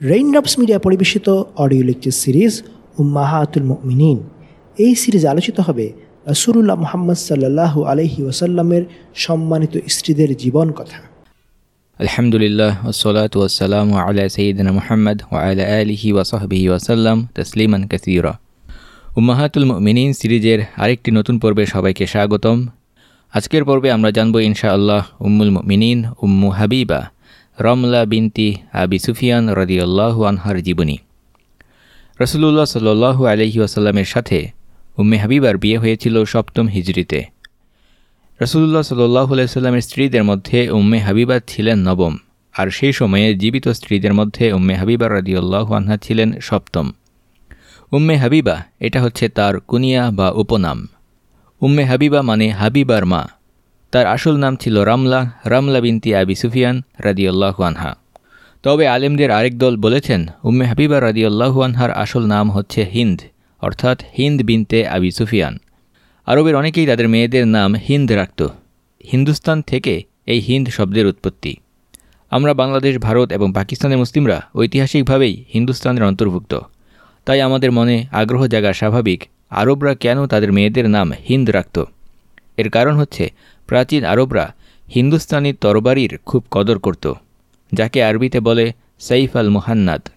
Raindrops media পরিবেশিত audio lecture series উম্মাহাতুল মিনীন এই সিরিজ আলোচিত হবে রসুরুল্লাহ মোহাম্মদ সাল্লাহু আলহি ওসাল্লামের সম্মানিত স্ত্রীদের জীবন কথা। আলহামদুলিল্লাহ ওসলাত ওসালাম আলা সঈদিন মোহাম্মদ ওয়ালা আলিহি ওয়াসাহবিহি ওয়াসাল্লাম তসলিমান কাসিরা। উম্মাহাতুল মিনীন সিরিজের আরেকটি নতুন পর্বে সবাইকে স্বাগতম। আজকের পর্বে আমরা জানব ইনশাআল্লাহ উম্মুল মিনীন উম্মু হাবিবা। রমলা বিনতি আবি সুফিয়ান রদিউল্লাহু আনহার জীবনী। রসুল্লাহ সাল্লু আলহি আসাল্লামের সাথে উম্মে হাবিবার বিয়ে হয়েছিল সপ্তম হিজড়িতে। রসুল্লাহ সাল্লাহ আলাইস্লামের স্ত্রীদের মধ্যে উম্মে হাবিবা ছিলেন নবম, আর সেই সময়ে জীবিত স্ত্রীদের মধ্যে উম্মে হাবিবা রদিউল্লাহু আনহা ছিলেন সপ্তম। উম্মে হাবিবা, এটা হচ্ছে তার কুনিয়া বা উপনাম। উম্মে হাবিবা মানে হাবিবার মা। তার আসল নাম ছিল রামলা রামলা বিনতি আবি সুফিয়ান রাদিউল্লাহু আনহা। তবে আলেমদের আরেক দল বলেছেন, উম্মে হাবিবা রাদিউল্লাহু আনহার আসল নাম হচ্ছে হিন্দ, অর্থাৎ হিন্দ বিনতে আবি সুফিয়ান। আরবের অনেকেই তাদের মেয়েদের নাম হিন্দ রাখত। হিন্দুস্তান থেকে এই হিন্দ শব্দের উৎপত্তি। আমরা বাংলাদেশ, ভারত এবং পাকিস্তানের মুসলিমরা ঐতিহাসিকভাবেই হিন্দুস্তানের অন্তর্ভুক্ত। তাই আমাদের মনে আগ্রহ জাগা স্বাভাবিক, আরবরা কেন তাদের মেয়েদের নাম হিন্দ রাখত? এর কারণ হচ্ছে, প্রাচীন আরবরা হিন্দুস্তানি তরবারির খুব কদর করত, যাকে আরবিতে বলে সাইফ আল মুহান্নাদ।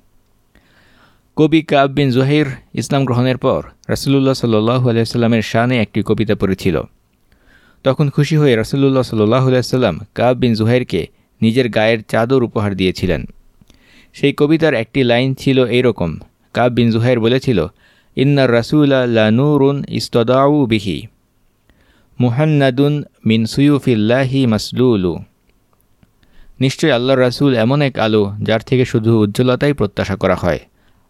কবি কাব বিন জহির ইসলাম গ্রহণের পর রাসুলুল্লাহ সাল্লাহ আলাইস্লামের শানে একটি কবিতা পড়েছিল। তখন খুশি হয়ে রাসুলুল্লাহ সাল্লাহ আলাইস্লাম কাব বিন জুহাইরকে নিজের গায়ের চাদর উপহার দিয়েছিলেন। সেই কবিতার একটি লাইন ছিল এইরকম, কাব বিন জুহাইর বলেছিল, ইন্নার রাসুল্লা লানুরুন ইস্তদাউ বিহি। মুহান্নাদুন মিন সুয়ুফিল্লাহি মাসলুলু। নিশ্চয় আল্লাহ রাসুল এমন এক আলো যার থেকে শুধু উজ্জ্বলতাই প্রত্যাশা করা হয়।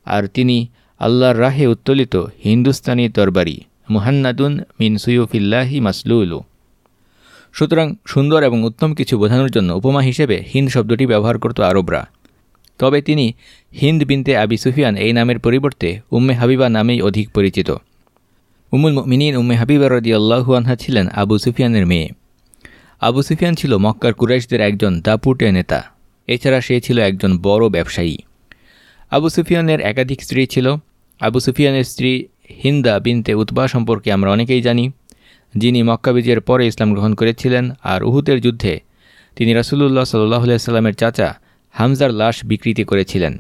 আর তিনি আল্লাহর রাহে উত্তোলিত হিন্দুস্তানি তরবারি, মুহান্নাদুন মিন সুয়ুফিল্লাহি মাসলুলু। সুতরাং সুন্দর এবং উত্তম কিছু বোঝানোর জন্য উপমা হিসেবে হিন্দ শব্দটি ব্যবহার করত আরবরা। তবে তিনি হিন্দ বিনতে আবি সুফিয়ান এই নামের পরিবর্তে উম্মে হাবিবা নামেই অধিক পরিচিত। উমুল মিনীন উম্মে হাবিবা রদি আল্লাহু আনহা ছিলেন আবু সুফিয়ানের মেয়ে। আবু সুফিয়ান ছিল মক্কার কুরাইশদের একজন দাপুটে নেতা। এছাড়া সে ছিল একজন বড় ব্যবসায়ী। আবু সুফিয়ানের একাধিক স্ত্রী ছিল। আবু সুফিয়ানের স্ত্রী হিন্দা বিনতে উতবা সম্পর্কে আমরা অনেকেই জানি। যিনি মক্কা বিজয়ের পরে ইসলাম গ্রহণ করেছিলেন আর উহুতের যুদ্ধে তিনি রাসুলুল্লাহ সাল্লাহ সাল্লামের চাচা হামজার লাশ বিকৃতি করেছিলেন।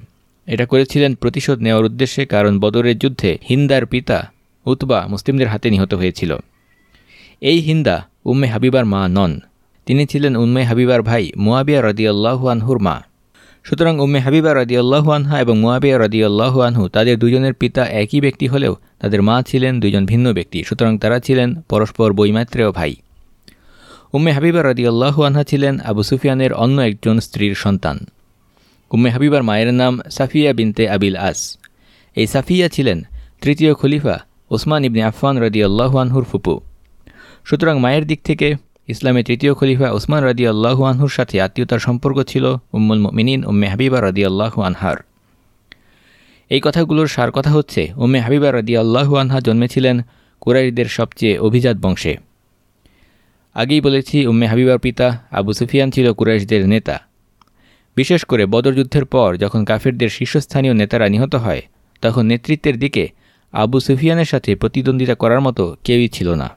এটা করেছিলেন প্রতিশোধ নেওয়ার উদ্দেশ্যে কারণ বদরের যুদ্ধে হিন্দার পিতা উতবা মুসলিমদের হাতে নিহত হয়েছিল। এই হিন্দা উম্মে হাবিবার মা নন। তিনি ছিলেন উম্মে হাবিবার ভাই মুয়াবিয়া রদিয়াল্লাহু আনহুর মা। সুতরাং উম্মে হাবিবা রদিয়াল্লাহু আনহা এবং মুয়াবিয়া রদিয়াল্লাহু আনহু তাদের দুজনের পিতা একই ব্যক্তি হলেও তাদের মা ছিলেন দুজন ভিন্ন ব্যক্তি, সুতরাং তারা ছিলেন পরস্পর বৈমাত্রেয় ভাই। উম্মে হাবিবা রদিয়াল্লাহু আনহা ছিলেন আবু সুফিয়ানের অন্য একজন স্ত্রীর সন্তান। উম্মে হাবিবার মায়ের নাম সাফিয়া বিনতে আবিল আস। এই সাফিয়া ছিলেন তৃতীয় খলিফা ওসমান ইবনে আফফান রদি আল্লাহু আনহুর ফুপু। সুতরাং মায়ের দিক থেকে ইসলামের তৃতীয় খলিফা ওসমান রদি আল্লাহু আনহুর সাথে আত্মীয়তার সম্পর্ক ছিল উম্মুল মিনিন উম্মে হাবিবা রদি আল্লাহু আনহার। এই কথাগুলোর সার কথা হচ্ছে, উম্মে হাবিবা রদি আল্লাহু আনহা জন্মেছিলেন কুরাইদের সবচেয়ে অভিজাত বংশে। আগেই বলেছি, উম্মে হাবিবার পিতা আবু সুফিয়ান ছিল কুরাইশদের নেতা। বিশেষ করে বদর যুদ্ধের পর যখন কাফেরদের শীর্ষস্থানীয় নেতারা নিহত হয়, তখন নেতৃত্বের দিকে আবু সুফিয়ানের সাথে প্রতিদ্বন্দ্বিতা করার মতো কেউই ছিল না।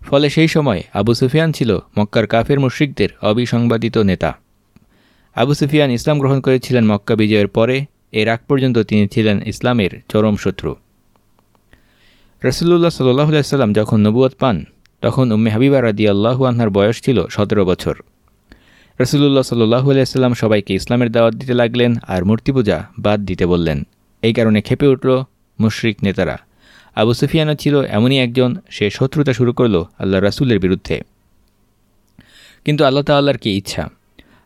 ফলে সেই সময় আবু সুফিয়ান ছিল মক্কার কাফের মুশ্রিকদের অবিসংবাদিত নেতা। আবু সুফিয়ান ইসলাম গ্রহণ করেছিলেন মক্কা বিজয়ের পরে, এর আগ পর্যন্ত তিনি ছিলেন ইসলামের চরম শত্রু। রসুল্লাহ সাল্লাহ সাল্লাম যখন নবুয়ত পান, তখন উম্মে হাবিবা রাদি আল্লাহু আনহার বয়স ছিল সতেরো বছর। রসুল্লাহ সাল্লাহু আলাইসাল্লাম সবাইকে ইসলামের দাওয়াত দিতে লাগলেন আর মূর্তি পূজা বাদ দিতে বললেন। এই কারণে খেপে উঠল মুশরিক নেতারা। আবু সুফিয়ানও ছিল এমনই একজন, সে শত্রুতা শুরু করল আল্লাহ রাসুলের বিরুদ্ধে। কিন্তু আল্লাহ তাল্লাহর কি ইচ্ছা?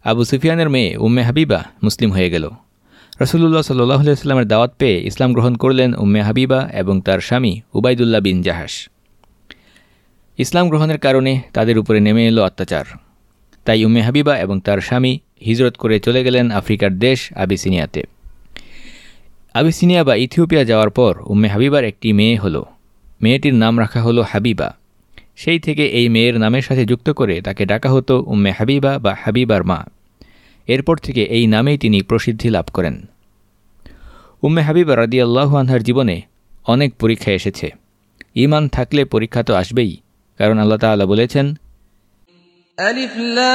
আবু সুফিয়ানের মেয়ে উম্মে হাবিবা মুসলিম হয়ে গেল। রসুল্লাহ সাল্লাহ সাল্লামের দাওয়াত পেয়ে ইসলাম গ্রহণ করলেন উম্মে হাবিবা এবং তার স্বামী উবাইদুল্লাহ বিন জাহাস ইসলাম গ্রহণের কারণে তাদের উপরে নেমে এলো অত্যাচার। তাই উম্মে হাবিবা এবং তার স্বামী হিজরত করে চলে গেলেন আফ্রিকার দেশ আবিসিনিয়াতে। আবিসিনিয়া বা ইথিওপিয়া যাওয়ার পর উম্মে হাবিবার একটি মেয়ে হলো। মেয়েটির নাম রাখা হলো হাবিবা। সেই থেকে এই মেয়ের নামের সাথে যুক্ত করে তাকে ডাকা হতো উম্মে হাবিবা বা হাবিবার মা। এরপর থেকে এই নামেই তিনি প্রসিদ্ধি লাভ করেন। উম্মে হাবিবা রাদিয়াল্লাহু আনহার জীবনে অনেক পরীক্ষা এসেছে। ইমান থাকলে পরীক্ষা তো আসবেই, কারণ আল্লাহ তালা বলেছেন আলিফলা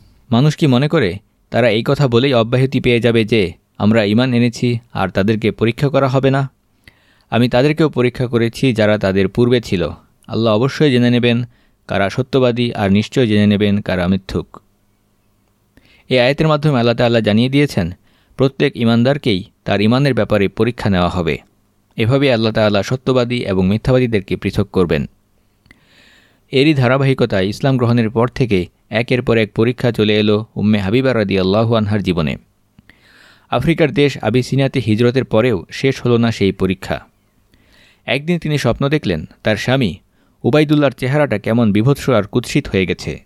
মানুষ কি মনে করে? তারা এই কথা বলেই অব্যাহতি পেয়ে যাবে যে, আমরা ইমান এনেছি, আর তাদেরকে পরীক্ষা করা হবে না। আমি তাদেরকেও পরীক্ষা করেছি যারা তাদের পূর্বে ছিল। আল্লাহ অবশ্যই জেনে নেবেন কারা সত্যবাদী, আর নিশ্চয় জেনে নেবেন কারা মিথ্যুক। এই আয়তের মাধ্যমে আল্লাহ তাল্লাহ জানিয়ে দিয়েছেন, প্রত্যেক ইমানদারকেই তার ইমানের ব্যাপারে পরীক্ষা নেওয়া হবে। এভাবে আল্লাহ তাল্লাহ সত্যবাদী এবং মিথ্যাবাদীদেরকে পৃথক করবেন। এরই ধারাবাহিকতায় ইসলাম গ্রহণের পর থেকে একের পর এক পরীক্ষা চলে এলো উম্মে হাবিবা রাদি আল্লাহু আনহার জীবনে। আফ্রিকার দেশ আবিসিনিয়াতে হিজরতের পরেও শেষ হলো না সেই পরীক্ষা। একদিন তিনি স্বপ্ন দেখলেন, তার স্বামী উবাইদুল্লার চেহারাটা কেমন বিভৎস আর কুৎসিত হয়ে গেছে।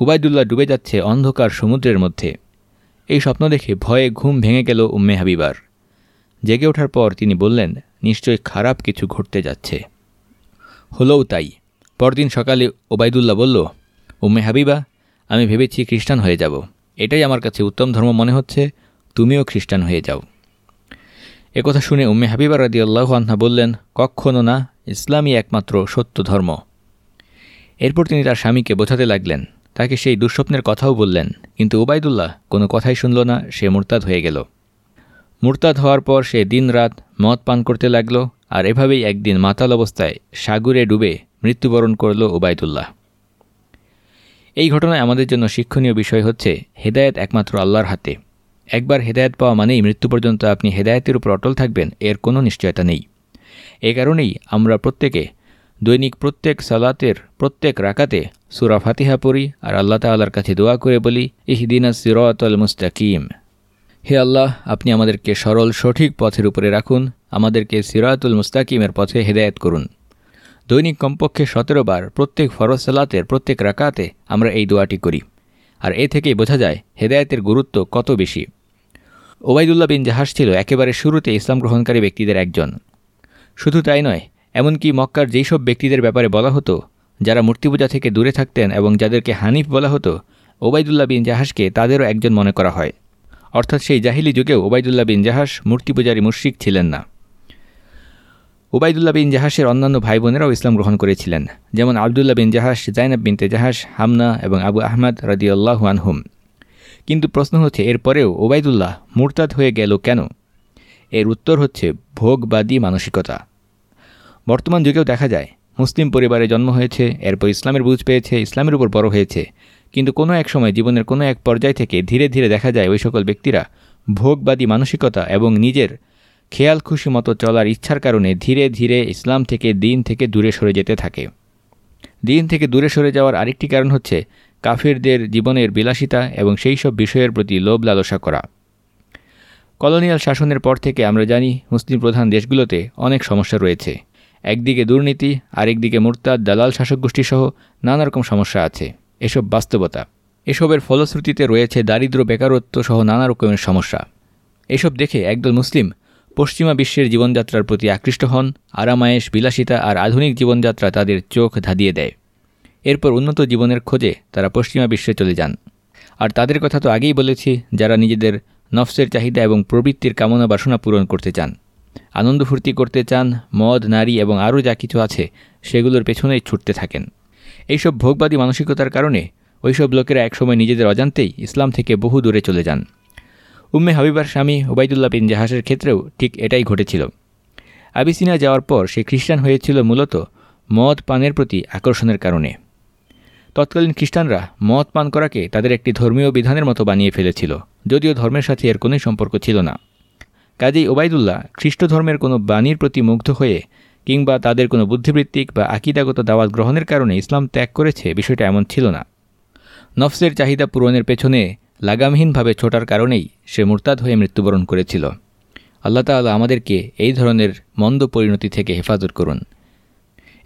উবাইদুল্লাহ ডুবে যাচ্ছে অন্ধকার সমুদ্রের মধ্যে। এই স্বপ্ন দেখে ভয়ে ঘুম ভেঙে গেল উম্মে হাবিবার। জেগে ওঠার পর তিনি বললেন নিশ্চয়ই খারাপ কিছু ঘটতে যাচ্ছে। হলোও তাই। পরদিন সকালে ওবায়দুল্লাহ বলল উম্মে হাবিবা, আমি ভেবেছি খ্রিস্টান হয়ে যাব। এটাই আমার কাছে উত্তম ধর্ম মনে হচ্ছে, তুমিও খ্রিস্টান হয়ে যাও। একথা শুনে উম্মে হাবিবা রাদি আল্লাহ আনহা বললেন কখনও না, ইসলামই একমাত্র সত্য ধর্ম। এরপর তিনি তার স্বামীকে বোঝাতে লাগলেন। তাকে সেই দুঃস্বপ্নের কথাও বললেন, কিন্তু উবায়দুল্লাহ কোনো কথাই শুনল না, সে মুরতাদ হয়ে গেল। মুরতাদ হওয়ার পর সে দিন রাত মদ পান করতে লাগল, আর এভাবেই একদিন মাতাল অবস্থায় সাগরে ডুবে মৃত্যুবরণ করল ওবায়দুল্লাহ এই ঘটনায় আমাদের জন্য শিক্ষণীয় বিষয় হচ্ছে হেদায়েত একমাত্র আল্লাহর হাতে। একবার হেদায়েত পাওয়া মানেই মৃত্যু পর্যন্ত আপনি হেদায়েতের উপর অটল থাকবেন, এর কোনো নিশ্চয়তা নেই। এ কারণেই আমরা প্রত্যেকে দৈনিক প্রত্যেক সালাতের প্রত্যেক রাকাতে সুরা ফাতিহা পড়ি আর আল্লাহ তাল্লার কাছে দোয়া করে বলি, ইহদিনা সিরতল মুস্তাকিম। হে আল্লাহ, আপনি আমাদেরকে সরল সঠিক পথের উপরে রাখুন, আমাদেরকে সিরাতুল মুস্তাকিমের পথে হেদায়েত করুন। দৈনিক কমপক্ষে সতেরো বার প্রত্যেক ফরজ সালাতের প্রত্যেক রাকাতে আমরা এই দোয়াটি করি। আর এ থেকেই বোঝা যায় হেদায়েতের গুরুত্ব কত বেশি। ওবায়দুল্লাহ বিন জাহাজ ছিল একেবারে শুরুতে ইসলাম গ্রহণকারী ব্যক্তিদের একজন। শুধু তাই নয়, এমনকি মক্কার যেই সব ব্যক্তিদের ব্যাপারে বলা হতো, যারা মূর্তিপূজা থেকে দূরে থাকতেন এবং যাদেরকে হানিফ বলা হতো, ওবায়দুল্লাহ বিন জাহাজকে তাদেরও একজন মনে করা হয়। অর্থাৎ সেই জাহিলি যুগেও ওবায়দুল্লাহ বিন জাহাস মূর্তিপূজারী মুশ্রিক ছিলেন না। ওবায়দুল্লাহ বিন জাহাসের অন্যান্য ভাই বোনেরাও ইসলাম গ্রহণ করেছিলেন, যেমন আবদুল্লাহ বিন জাহাস জাইনাব বিনতে জাহাস হামনা এবং আবু আহমদ রদিউল্লাহ আনহুম। কিন্তু প্রশ্ন হচ্ছে, এরপরেও ওবায়দুল্লাহ মুরতাদ হয়ে গেল কেন? এর উত্তর হচ্ছে, ভোগবাদী মানসিকতা। বর্তমান যুগেও দেখা যায়, মুসলিম পরিবারে জন্ম হয়েছে, এরপর ইসলামের বুঝ পেয়েছে, ইসলামের উপর বড় হয়েছে। কিন্তু কোনো এক সময় জীবনের কোনো এক পর্যায় থেকে ধীরে ধীরে দেখা যায়, ওই সকল ব্যক্তিরা ভোগবাদী মানসিকতা এবং নিজের খেয়াল খুশি মতো চলার ইচ্ছার কারণে ধীরে ধীরে ইসলাম থেকে দিন থেকে দূরে সরে যেতে থাকে। দিন থেকে দূরে সরে যাওয়ার আরেকটি কারণ হচ্ছে কাফিরদের জীবনের বিলাসিতা এবং সেই সব বিষয়ের প্রতি লোভ লালসা করা। কলোনিয়াল শাসনের পর থেকে আমরা জানি মুসলিম প্রধান দেশগুলোতে অনেক সমস্যা রয়েছে। একদিকে দুর্নীতি, আরেকদিকে মোরতাদ, দালাল শাসক গোষ্ঠীসহ নানা রকম সমস্যা আছে। এসব বাস্তবতা। এসবের ফলশ্রুতিতে রয়েছে দারিদ্র বেকারত্ব সহ নানা রকমের সমস্যা। এসব দেখে একদল মুসলিম পশ্চিমা বিশ্বের জীবনযাত্রার প্রতি আকৃষ্ট হন, আরামায়েশ, বিলাসিতা আর আধুনিক জীবনযাত্রা তাদের চোখ ধাঁধিয়ে দেয়। এরপর উন্নত জীবনের খোঁজে তারা পশ্চিমা বিশ্বে চলে যান। আর তাদের কথা তো আগেই বলেছি, যারা নিজেদের নফসের চাহিদা এবং প্রবৃত্তির কামনা বাসনা পূরণ করতে চান। আনন্দ ফুর্তি করতে চান, মদ, নারী এবং আরও যা কিছু আছে, সেগুলোর পেছনেই ছুটতে থাকেন। এইসব ভোগবাদী মানসিকতার কারণে ওইসব লোকেরা একসময় নিজেদের অজান্তেই ইসলাম থেকে বহু দূরে চলে যান। উম্মে হাবিবার স্বামী ওবায়দুল্লাহ বিন জাহাসের ক্ষেত্রেও ঠিক এটাই ঘটেছিল। আবিসিনা যাওয়ার পর সে খ্রিস্টান হয়েছিল মূলত মদ পানের প্রতি আকর্ষণের কারণে। তৎকালীন খ্রিস্টানরা মদ পান করাকে তাদের একটি ধর্মীয় বিধানের মতো বানিয়ে ফেলেছিল, যদিও ধর্মের সাথে এর কোনোই সম্পর্ক ছিল না। কাজেই ওবায়দুল্লাহ খ্রিস্ট ধর্মের কোনো বাণীর প্রতি মুগ্ধ হয়ে কিংবা তাদের কোনো বুদ্ধিবৃত্তিক বা আকিদাগত দাওয়াত গ্রহণের কারণে ইসলাম ত্যাগ করেছে বিষয়টা এমন ছিল না। নফসের চাহিদা পূরণের পেছনে লাগামহীনভাবে ছোটার কারণেই সে মুরতাদ হয়ে মৃত্যুবরণ করেছিল। আল্লাহ তাআলা আমাদেরকে এই ধরনের মন্দ পরিণতি থেকে হেফাজত করুন।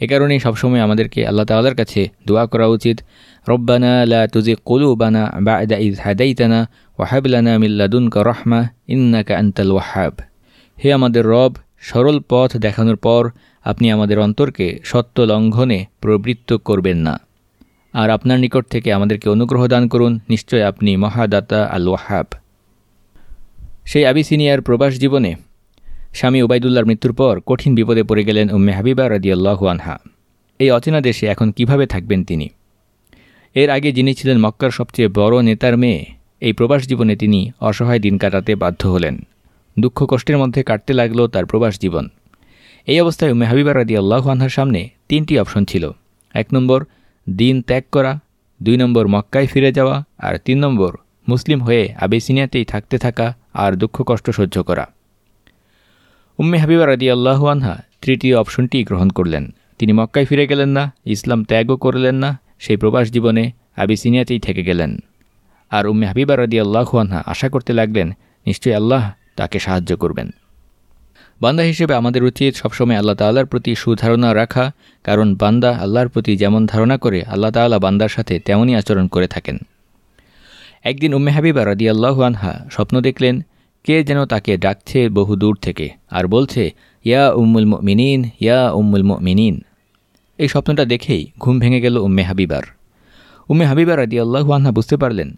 এ কারণেই সবসময় আমাদেরকে আল্লাহ তাআলার কাছে দোয়া করা উচিত। রব্বানা লা তুজি কুলুবানা বা'দা ইজ হাদাইতানা ওয়াহাব লানা মিন লাদুনকা রাহমা ইন্নাকা আনতাল ওয়াহাব। হে আমাদের রব, সরল পথ দেখানোর পর আপনি আমাদের অন্তরকে সত্য লঙ্ঘনে প্রবৃত্ত করবেন না। আর আপনার নিকট থেকে আমাদেরকে অনুগ্রহ দান করুন। নিশ্চয় আপনি মহাদাতা আল ওয়াহাব সেই আবিসিনিয়ার প্রবাস জীবনে স্বামী ওবায়দুল্লার মৃত্যুর পর কঠিন বিপদে পড়ে গেলেন উম্মে হাবিবা রাদিয়াল্লাহু আনহা। এই অচেনা দেশে এখন কীভাবে থাকবেন তিনি? এর আগে যিনি ছিলেন মক্কার সবচেয়ে বড় নেতার মেয়ে, এই প্রবাস জীবনে তিনি অসহায় দিন কাটাতে বাধ্য হলেন। দুঃখ কষ্টের মধ্যে কাটতে লাগল তার প্রবাস জীবন। এই অবস্থায় উম্মে হাবিবা রাদি আল্লাহ আনহার সামনে তিনটি অপশন ছিল। এক নম্বর দিন ত্যাগ করা, দুই নম্বর মক্কায় ফিরে যাওয়া আর তিন নম্বর মুসলিম হয়ে আবেসিনিয়াতেই থাকতে থাকা আর দুঃখ কষ্ট সহ্য করা। উম্মে হাবিবা রাদি আল্লাহু আনহা তৃতীয় অপশনটি গ্রহণ করলেন। তিনি মক্কায় ফিরে গেলেন না, ইসলাম ত্যাগও করলেন না, সেই প্রবাস জীবনে আবিসিনিয়াতেই থেকে গেলেন। আর উম্মে হাবিবা রাদি আল্লাহু আনহা আশা করতে লাগলেন, নিশ্চয়ই আল্লাহ তাকে সাহায্য করবেন। বান্দা হিসেবে আমাদের উচিত সবসময় আল্লাহ তাল্লার প্রতি সুধারণা রাখা, কারণ বান্দা আল্লাহর প্রতি যেমন ধারণা করে, আল্লাহ তাল্লাহ বান্দার সাথে তেমনই আচরণ করে থাকেন। একদিন উম্মে হাবিবা আল্লাহু আনহা স্বপ্ন দেখলেন, কে যেন তাকে ডাকছে বহু দূর থেকে আর বলছে, ইয়া উম্মুল মিনিন ইয়া উম্মুল মিনিন এই স্বপ্নটা দেখেই ঘুম ভেঙে গেল উম্মে হাবিবার। উম্মে হাবিবা আল্লাহু আনহা বুঝতে পারলেন,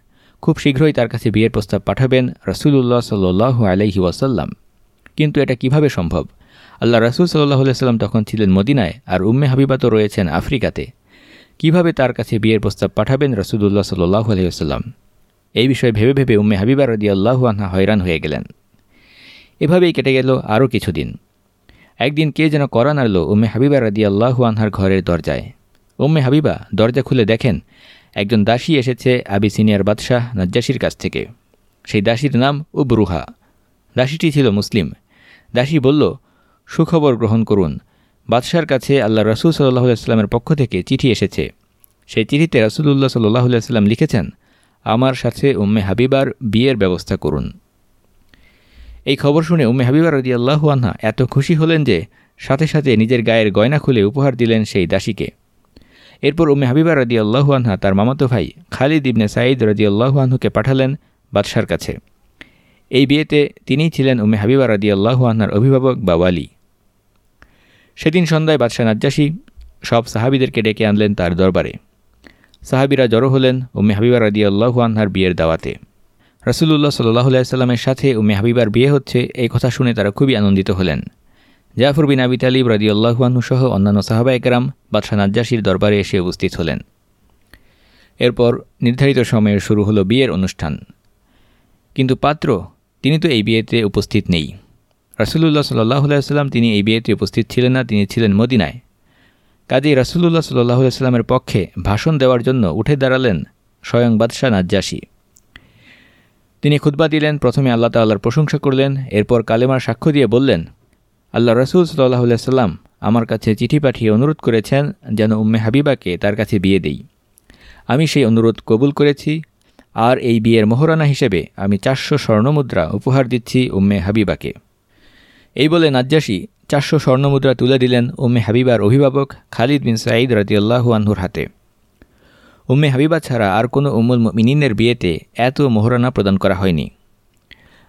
খুব শীঘ্রই তার কাছে বিয়ের প্রস্তাব পাঠাবেন রসুল্লাহ সাল্লু আলাইহি ওয়াসাল্লাম। কিন্তু এটা কীভাবে সম্ভব? আল্লাহ রসুল সাল্লাহ সাল্লাম তখন ছিলেন মদিনায় আর উম্মে হাবিবা তো রয়েছেন আফ্রিকাতে। কীভাবে তার কাছে বিয়ের প্রস্তাব পাঠাবেন রসুদুল্লাহ সাল্লাহ আলহিহাস্লাম এই বিষয়ে ভেবে ভেবে উম্মে হাবিবা রদি আল্লাহু আনহা হয়রান হয়ে গেলেন। এভাবেই কেটে গেল আরও কিছুদিন। একদিন কে যেন করা নাড়ল উম্মে হাবিবা রাদি আল্লাহু আনহার ঘরের দরজায়। উম্মে হাবিবা দরজা খুলে দেখেন একজন দাসী এসেছে আবিসিনিয়ার বাদশাহ নজ্জাসির কাছ থেকে। সেই দাসীর নাম উবরুহা। দাসীটি ছিল মুসলিম। দাসী বলল, সুখবর গ্রহণ করুন। বাদশার কাছে আল্লাহ রসুল সাল্লাহ সাল্লামের পক্ষ থেকে চিঠি এসেছে। সেই চিঠিতে রসুল্লাহ সাল্লাহ সাল্লাম লিখেছেন, আমার সাথে উম্মে হাবিবার বিয়ের ব্যবস্থা করুন। এই খবর শুনে উম্মে হাবিবার রদি আল্লাহু আনহা এত খুশি হলেন যে সাথে সাথে নিজের গায়ের গয়না খুলে উপহার দিলেন সেই দাসীকে। এরপর উম্মে হাবিবা রদি আল্লাহু আনহা তার মামাতো ভাই খালিদ ইবনে সাঈদ রদি আল্লাহু আনহুকে পাঠালেন বাদশার কাছে। এই বিয়েতে তিনিই ছিলেন উম্মে হাবিবা রদি আল্লাহু আনহার অভিভাবক বা ওয়ালি। সেদিন সন্ধ্যায় বাদশাহ নাজ্জাসী সব সাহাবিদেরকে ডেকে আনলেন তার দরবারে। সাহাবিরা জড়ো হলেন উম্মে হাবিবা রদি আল্লাহু আনহার বিয়ের দাওয়াতে। রসুল্লাহ সাল্লাহ সাল্লামের সাথে উম্মে হাবিবার বিয়ে হচ্ছে এই কথা শুনে তারা খুবই আনন্দিত হলেন। জাফর বিন আবি তালিব রাজি আল্লাহুয়ানহু সহ অন্যান্য সাহাবা একরাম বাদশাহ নাজ্জাসির দরবারে এসে উপস্থিত হলেন। এরপর নির্ধারিত সময়ে শুরু হলো বিয়ের অনুষ্ঠান। কিন্তু পাত্র তিনি তো এই বিয়েতে উপস্থিত নেই। রাসুলুল্লাহ সাল্লাহ সাল্লাম তিনি এই বিয়েতে উপস্থিত ছিলেন না, তিনি ছিলেন মদিনায়। কাজেই রাসুলুল্লাহ সাল্লাহ সাল্লামের পক্ষে ভাষণ দেওয়ার জন্য উঠে দাঁড়ালেন স্বয়ং বাদশাহ নাজ্জাসী তিনি খুদ্া দিলেন, প্রথমে আল্লাহ তাল্লাহর প্রশংসা করলেন, এরপর কালেমার সাক্ষ্য দিয়ে বললেন, আল্লাহ রসুল সাল্লাহ সাল্লাম আমার কাছে চিঠি পাঠিয়ে অনুরোধ করেছেন যেন উম্মে হাবিবাকে তার কাছে বিয়ে দেই। আমি সেই অনুরোধ কবুল করেছি আর এই বিয়ের মোহরানা হিসেবে আমি চারশো স্বর্ণমুদ্রা উপহার দিচ্ছি উম্মে হাবিবাকে। এই বলে নাজ্জাসী চারশো স্বর্ণমুদ্রা তুলে দিলেন উম্মে হাবিবার অভিভাবক খালিদ বিন সাঈদ রাজিউল্লাহু আনহুর হাতে। উম্মে হাবিবা ছাড়া আর কোনো উম্মুল মিনিনের বিয়েতে এত মোহরানা প্রদান করা হয়নি।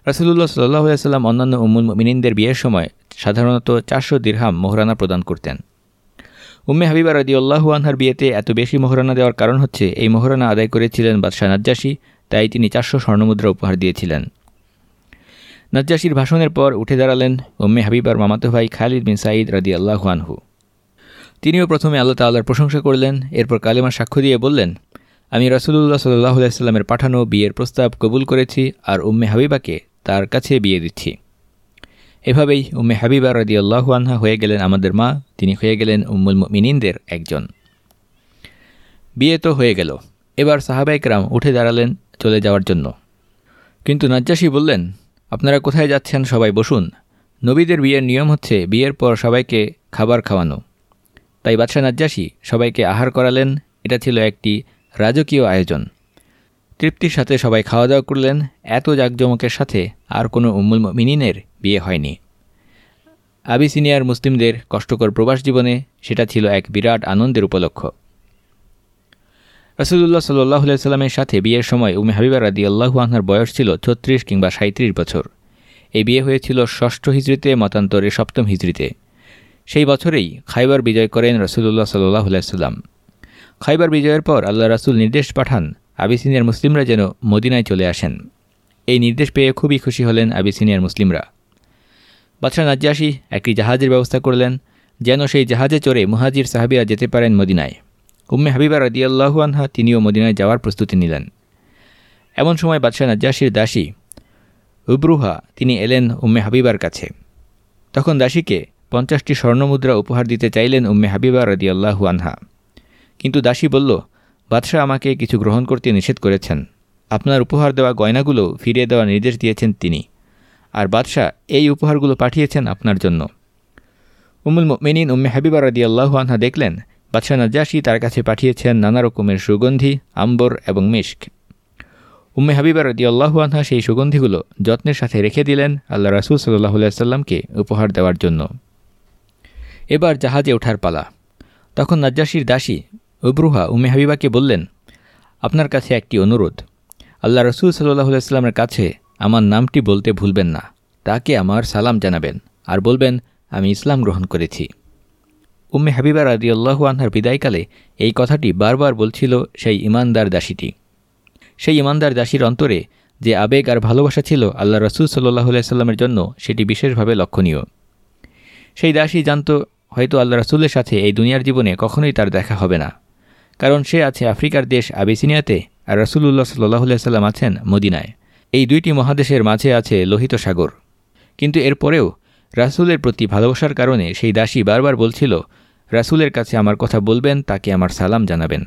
রাসুলুল্লাহ সাল্লাহ সাল্লাম অন্যান্য উম্মুল মিনিনদের বিয়ের সময় সাধারণত চারশো দীর্হাম মোহরানা প্রদান করতেন। উম্মে হাবিবা রাদিউল্লাহু আনহার বিয়েতে এত বেশি মোহরানা দেওয়ার কারণ হচ্ছে, এই মোহরানা আদায় করেছিলেন বাদশাহ নাজ্জাসী, তাই তিনি চারশো স্বর্ণমুদ্রা উপহার দিয়েছিলেন। নাজ্জাসীর ভাষণের পর উঠে দাঁড়ালেন উম্মে হাবিবার মামাতো ভাই খালিদ বিন সাঈদ রাদি আল্লাহু আনহু। তিনিও প্রথমে আল্লাহ তাল্লাহর প্রশংসা করলেন, এরপর কালেমার সাক্ষ্য দিয়ে বললেন, আমি রাসুলুল্লাহ সাল্লাহ সাল্লামের পাঠানো বিয়ের প্রস্তাব কবুল করেছি আর উম্মে হাবিবাকে তার কাছে বিয়ে দিচ্ছি। এভাবেই উম্মে হাবিবা রদি আনহা হয়ে গেলেন আমাদের মা, তিনি হয়ে গেলেন উম্মুল মিনিনদের একজন। বিয়ে তো হয়ে গেল, এবার সাহাবাইকরাম উঠে দাঁড়ালেন চলে যাওয়ার জন্য। কিন্তু নাজ্জাসী বললেন, আপনারা কোথায় যাচ্ছেন সবাই বসুন। নবীদের বিয়ের নিয়ম হচ্ছে বিয়ের পর সবাইকে খাবার খাওয়ানো। তাই বাদশাহ নাজ্জাসী সবাইকে আহার করালেন, এটা ছিল একটি রাজকীয় আয়োজন। তৃপ্তির সাথে সবাই খাওয়া দাওয়া করলেন। এত জাঁকজমকের সাথে আর কোনো উম্মুল মিনিনের বিয়ে হয়নি। আবিসিনিয়ার মুসলিমদের কষ্টকর প্রবাস জীবনে সেটা ছিল এক বিরাট আনন্দের উপলক্ষ। রসুল্লাহ সাল্লাহ সাল্লামের সাথে বিয়ের সময় উমে হাবিবা রাদি আল্লাহু আনহার বয়স ছিল ছত্রিশ কিংবা সাঁত্রিশ বছর। এই বিয়ে হয়েছিল ষষ্ঠ হিজড়িতে, মতান্তরে সপ্তম হিজড়িতে। সেই বছরেই খাইবার বিজয় করেন রসুল্লাহ সাল্লাহ সাল্লাম খাইবার বিজয়ের পর আল্লাহ রাসুল নির্দেশ পাঠান আবিসিনিয়ার মুসলিমরা যেন মদিনায় চলে আসেন। এই নির্দেশ পেয়ে খুবই খুশি হলেন আবিসিনিয়ার মুসলিমরা। বাদশাহ নাজ্জাসী একটি জাহাজের ব্যবস্থা করলেন, যেন সেই জাহাজে চড়ে মুহাজির সাহাবিরা যেতে পারেন মদিনায়। উম্মে হাবিবা রাদিয়াল্লাহু আনহা তিনিও মদিনায় যাওয়ার প্রস্তুতি নিলেন। এমন সময় বাদশাহ নাজ্জাসীর দাসী উবরুহা তিনি এলেন উম্মে হাবিবার কাছে। তখন দাসীকে পঞ্চাশটি স্বর্ণমুদ্রা উপহার দিতে চাইলেন উম্মে হাবিবা রদিয়াল্লাহু আনহা। কিন্তু দাসী বলল বাদশাহ আমাকে কিছু গ্রহণ করতে নিষেধ করেছেন। আপনার উপহার দেওয়া গয়নাগুলো ফিরিয়ে দেওয়ার নির্দেশ দিয়েছেন তিনি। আর বাদশাহ এই উপহারগুলো পাঠিয়েছেন আপনার জন্য। উমুল মেনিন উম্মে হাবিবা রদিয়াল্লাহু আনহা দেখলেন, বাদশাহ নাজ্জাসী তার কাছে পাঠিয়েছেন নানা রকমের সুগন্ধি, আম্বর এবং মিস্ক উম্মে হাবিবা রদিয়াল্লাহু আনহা সেই সুগন্ধিগুলো যত্নের সাথে রেখে দিলেন আল্লাহ রাসুল সাল্লাহ সাল্লামকে উপহার দেওয়ার জন্য। এবার জাহাজে ওঠার পালা। তখন নাজ্জাসীর দাসী উবরুহা উমে হাবিবাকে বললেন, আপনার কাছে একটি অনুরোধ। আল্লাহ রসুল সাল্লাহ সাল্লামের কাছে আমার নামটি বলতে ভুলবেন না। তাকে আমার সালাম জানাবেন আর বলবেন, আমি ইসলাম গ্রহণ করেছি। উম্মে হাবিবা রাদি আল্লাহু আনহার বিদায়কালে এই কথাটি বারবার বলছিল সেই ইমানদার দাসীটি। সেই ইমানদার দাসীর অন্তরে যে আবেগ আর ভালোবাসা ছিল আল্লাহ রসুল সাল্লাহ সাল্লামের জন্য, সেটি বিশেষভাবে লক্ষণীয়। সেই দাসী জানত, হয়তো আল্লাহ রসুলের সাথে এই দুনিয়ার জীবনে কখনোই তার দেখা হবে না। কারণ সে আছে আফ্রিকার দেশ আবিসিনিয়াতে, আর রসুল্লাহ সাল্লাহ সাল্লাম আছেন মদিনায়। এই দুইটি মহাদেশের মাঝে আছে লোহিত সাগর। কিন্তু এরপরেও রাসুলের প্রতি ভালোবাসার কারণে সেই দাসী বারবার বলছিল, রাসুলের কাছে আমার কথা বলবেন, তাকে আমার সালাম জানাবেন।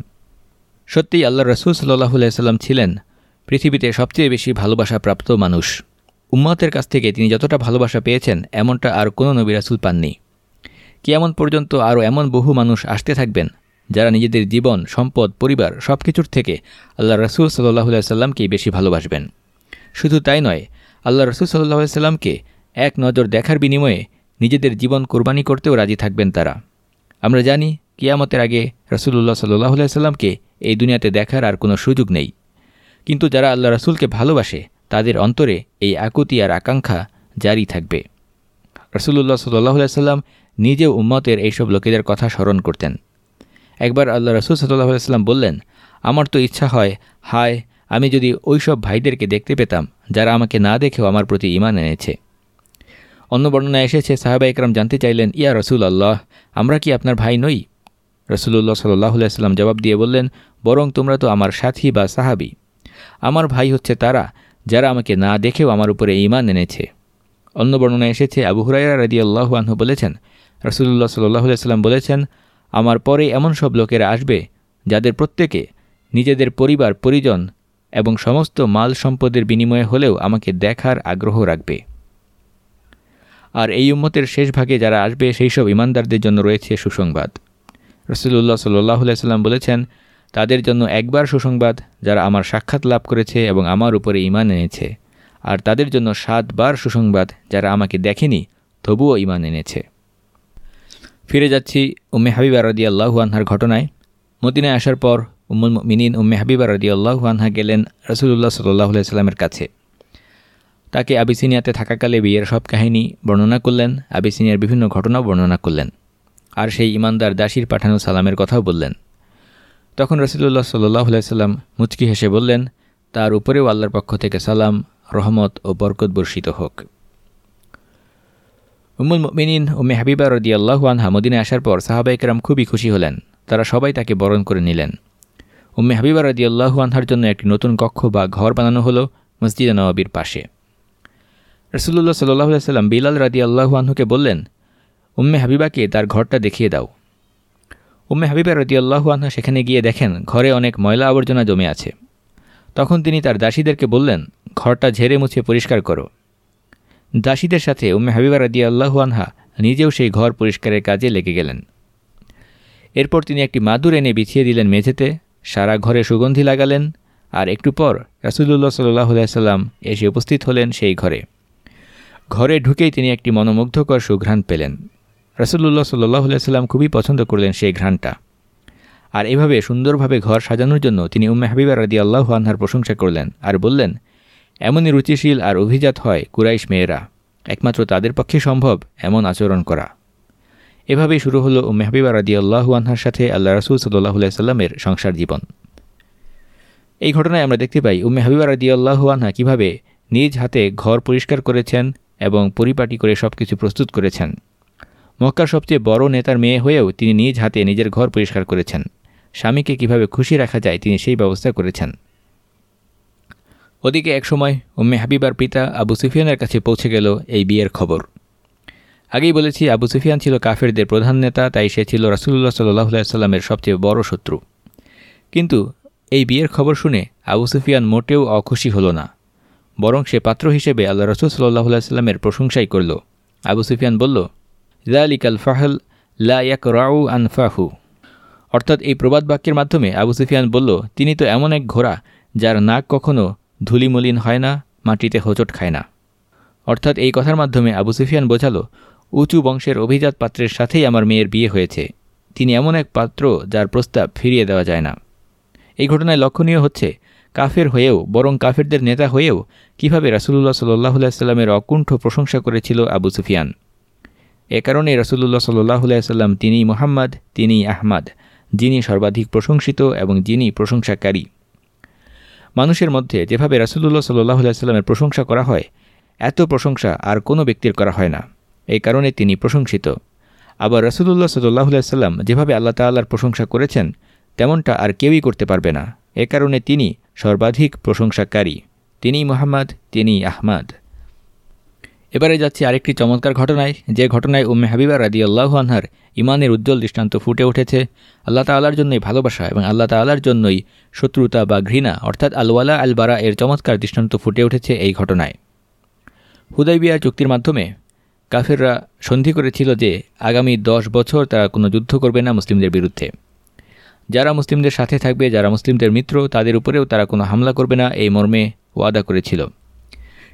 সত্যিই আল্লাহ রসুল সাল্লাহ সাল্লাম ছিলেন পৃথিবীতে সবচেয়ে বেশি ভালোবাসা প্রাপ্ত মানুষ। উম্মতের কাছ থেকে তিনি যতটা ভালোবাসা পেয়েছেন, এমনটা আর কোনো নবী রাসুল পাননি। কিয়ামন পর্যন্ত আরও এমন বহু মানুষ আসতে থাকবেন যারা নিজেদের জীবন, সম্পদ, পরিবার সব কিছুর থেকে আল্লাহ রসুল সাল্লাহ সাল্লামকেই বেশি ভালোবাসবেন। শুধু তাই নয় আল্লাহ রসুল সাল্লাহ সাল্লামকে এক নজর দেখার বিনিময়ে নিজেদের জীবন কোরবানি করতেও রাজি থাকবেন তারা। আমরা জানি, কিয়ামতের আগে রসুল্লাহ সাল্লাহ সাল্লামকে এই দুনিয়াতে দেখার আর কোনো সুযোগ নেই। কিন্তু যারা আল্লাহ রসুলকে ভালোবাসে, তাদের অন্তরে এই আকুতি আর আকাঙ্ক্ষা জারি থাকবে। রসুল্লাহ সাল্লাহ সাল্লাম নিজেও উম্মতের এইসব লোকেদের কথা স্মরণ করতেন। একবার আল্লাহ রসুল সাল্লাহ সাল্লাম বললেন, আমার তো ইচ্ছা হয়, হায়, আমি যদি ওই সব ভাইদেরকে দেখতে পেতাম, যারা আমাকে না দেখেও আমার প্রতি ইমান এনেছে। অন্য বর্ণনা এসেছে, সাহাবা একরাম জানতে চাইলেন, ইয়া রসুল আল্লাহ আমরা কি আপনার ভাই নই? রসুল্লাহ সাল্লাহ সাল্লাম জবাব দিয়ে বললেন, বরং তোমরা তো আমার সাথী বা সাহাবি। আমার ভাই হচ্ছে তারা, যারা আমাকে না দেখেও আমার উপরে ইমান এনেছে। অন্য বর্ণনা এসেছে, আবু হুরাইরা রাদি আল্লাহু আনহু বলেছেন রসুল্লাহ সাল্লাহ সাল্লাম বলেছেন আমার পরে এমন সব লোকেরা আসবে, যাদের প্রত্যেকে নিজেদের পরিবার, পরিজন এবং সমস্ত মাল সম্পদের বিনিময়ে হলেও আমাকে দেখার আগ্রহ রাখবে। আর এই উম্মতের শেষ ভাগে যারা আসবে, সেই সব ইমানদারদের জন্য রয়েছে সুসংবাদ। রসুল্লাহ সাল্লাহ সাল্লাম বলেছেন, তাদের জন্য একবার সুসংবাদ, যারা আমার সাক্ষাৎ লাভ করেছে এবং আমার উপরে ইমান এনেছে। আর তাদের জন্য সাতবার সুসংবাদ, যারা আমাকে দেখেনি, তবুও ইমান এনেছে। ফিরে যাচ্ছি উম্মে হাবিবা রদি আনহার ঘটনায়। মদিনায় আসার পর উম্মুল মিনিন উম্মে হাবিবা রদি আনহা গেলেন রসুল্লাহ সাল্লাহ সাল্লামের কাছে। তাকে আবিসিনিয়াতে থাকাকালে বিয়ের সব কাহিনী বর্ণনা করলেন, আবিসিনিয়ার বিভিন্ন ঘটনাও বর্ণনা করলেন। আর সেই ইমানদার দাসির পাঠানো সালামের কথাও বললেন। তখন রসুল্লাহ সাল্লাহ সাল্লাম মুচকি হেসে বললেন, তার উপরেও আল্লাহর পক্ষ থেকে সালাম, রহমত ও বরকত বর্ষিত হোক। উম্মুল মিনিন ও মেহাবিবা রদি আল্লাহ আনহা মদিনে আসার পর সাহাবাইকরাম খুবই খুশি হলেন। তারা সবাই তাকে বরণ করে নিলেন। উম্মে হাবিবা রদি আল্লাহু আনহার জন্য একটি নতুন কক্ষ বা ঘর বানানো হলো মসজিদ নবাবির পাশে। রসুল্লাহ সাল্লাহ সাল্লাম বিলাল রাদি আল্লাহু আনহুকে বললেন, উম্মে হাবিবাকে তার ঘরটা দেখিয়ে দাও। উম্মে হাবিবা রদি আল্লাহু আনহা সেখানে গিয়ে দেখেন, ঘরে অনেক ময়লা আবর্জনা জমে আছে। তখন তিনি তার দাসীদেরকে বললেন, ঘরটা ঝেড়ে মুছে পরিষ্কার করো। দাসীদের সাথে উম্মে হাবিবা রাদি আনহা নিজেও সেই ঘর পরিষ্কারের কাজে লেগে গেলেন। এরপর তিনি একটি মাদুর এনে বিছিয়ে দিলেন মেঝেতে, সারা ঘরে সুগন্ধি লাগালেন, আর একটু পর রাসুলুল্লাহ সাল্লাহ সাল্লাম এসে উপস্থিত হলেন সেই ঘরে। ঘরে ঢুকেই তিনি একটি মনোমুগ্ধকর সুঘ্রাণ পেলেন। রাসুলুল্লাহ সাল্লাহ সাল্লাম খুবই পছন্দ করলেন সেই ঘ্রাণটা। আর এভাবে সুন্দরভাবে ঘর সাজানোর জন্য তিনি উম্মে হাবিবা রাদি আল্লাহ আনহার প্রশংসা করলেন আর বললেন এমনই রুচিশীল আর অভিজাত হয় কুরাইশ মেয়েরা। একমাত্র তাদের পক্ষে সম্ভব এমন আচরণ করা। এভাবেই শুরু হলো উম্মে হাবিবা রাদি আল্লাহু আনহার সাথে আল্লাহ রাসুল সাল্লাহ সাল্লামের সংসার জীবন। এই ঘটনায় আমরা দেখতে পাই উম্মে হাবিবা রাদি আল্লাহু আনহা কীভাবে নিজ হাতে ঘর পরিষ্কার করেছেন এবং পরিপাটি করে সব কিছু প্রস্তুত করেছেন। মক্কার সবচেয়ে বড় নেতার মেয়ে হয়েও তিনি নিজ হাতে নিজের ঘর পরিষ্কার করেছেন। স্বামীকে কীভাবে খুশি রাখা যায় তিনি সেই ব্যবস্থা করেছেন। ওদিকে একসময় উম্মে হাবিবার পিতা আবু সুফিয়ানের কাছে পৌঁছে গেল এই বিয়ের খবর। আগেই বলেছি, আবু সুফিয়ান ছিল কাফেরদের প্রধান নেতা, তাই সে ছিল রাসুল্লাহ সাল্লাহ সাল্লামের সবচেয়ে বড় শত্রু। কিন্তু এই বিয়ের খবর শুনে আবু সুফিয়ান মোটেও অখুশি হলো না। বরং সে পাত্র হিসেবে আল্লাহ রসুল সাল্লাহ সাল্লামের প্রশংসাই করল। আবু সুফিয়ান বলল জালিক আল ফাহল লা ইয়াক রাউ আনফাহু। অর্থাৎ এই প্রবাদ বাক্যের মাধ্যমে আবু সুফিয়ান বলল, তিনি তো এমন এক ঘোড়া যার নাক কখনো ধুলিমলিন হয় না, মাটিতে হোঁচট খায় না। অর্থাৎ এই কথার মাধ্যমে আবু সুফিয়ান বোঝালো, উঁচু বংশের অভিজাত পাত্রের সাথেই আমার মেয়ের বিয়ে হয়েছে। তিনি এমন এক পাত্র যার প্রস্তাব ফিরিয়ে দেওয়া যায় না। এই ঘটনায় লক্ষণীয় হচ্ছে, কাফের হয়েও, বরং কাফেরদের নেতা হয়েও, কীভাবে রাসুলুল্লাহ সাল্লাহ সাল্লামের অকুণ্ঠ প্রশংসা করেছিল আবু সুফিয়ান। এ কারণে রাসুলুল্লাহ সাল্লাহ সাল্লাম তিনি মোহাম্মদ তিনি আহমাদ, যিনি সর্বাধিক প্রশংসিত এবং যিনি প্রশংসাকারী। মানুষের মধ্যে যেভাবে রাসুলুল্লাহ সাল্লাহ সাল্লামের প্রশংসা করা হয়, এত প্রশংসা আর কোনো ব্যক্তির করা হয় না। এই কারণে তিনি প্রশংসিত। আবার রাসুলুল্লাহ সাল্লাহ সাল্লাম যেভাবে আল্লাহ তাল্লার প্রশংসা করেছেন, তেমনটা আর কেউই করতে পারবে না। এ কারণে তিনি সর্বাধিক প্রশংসাকারী। তিনি মোহাম্মদ তিনি আহমাদ। এবারে যাচ্ছি আরেকটি চমৎকার ঘটনায়। যে ঘটনায় উম্মে হাবিবা রাদি আল্লাহ আনহার ইমানের উজ্জ্বল দৃষ্টান্ত ফুটে উঠেছে। আল্লাহ তাল্লার জন্যই ভালোবাসা এবং আল্লাহ তাল্লার জন্যই শত্রুতা বা ঘৃণা, অর্থাৎ আলওয়ালা আল বারা এর চমৎকার দৃষ্টান্ত ফুটে উঠেছে এই ঘটনায়। হুদাইবিয়া চুক্তির মাধ্যমে কাফেররা সন্ধি করেছিল যে আগামী দশ বছর তারা কোনো যুদ্ধ করবে না মুসলিমদের বিরুদ্ধে। যারা মুসলিমদের সাথে থাকবে, যারা মুসলিমদের মিত্র, তাদের উপরেও তারা কোনো হামলা করবে না, এই মর্মে ওয়াদা করেছিল।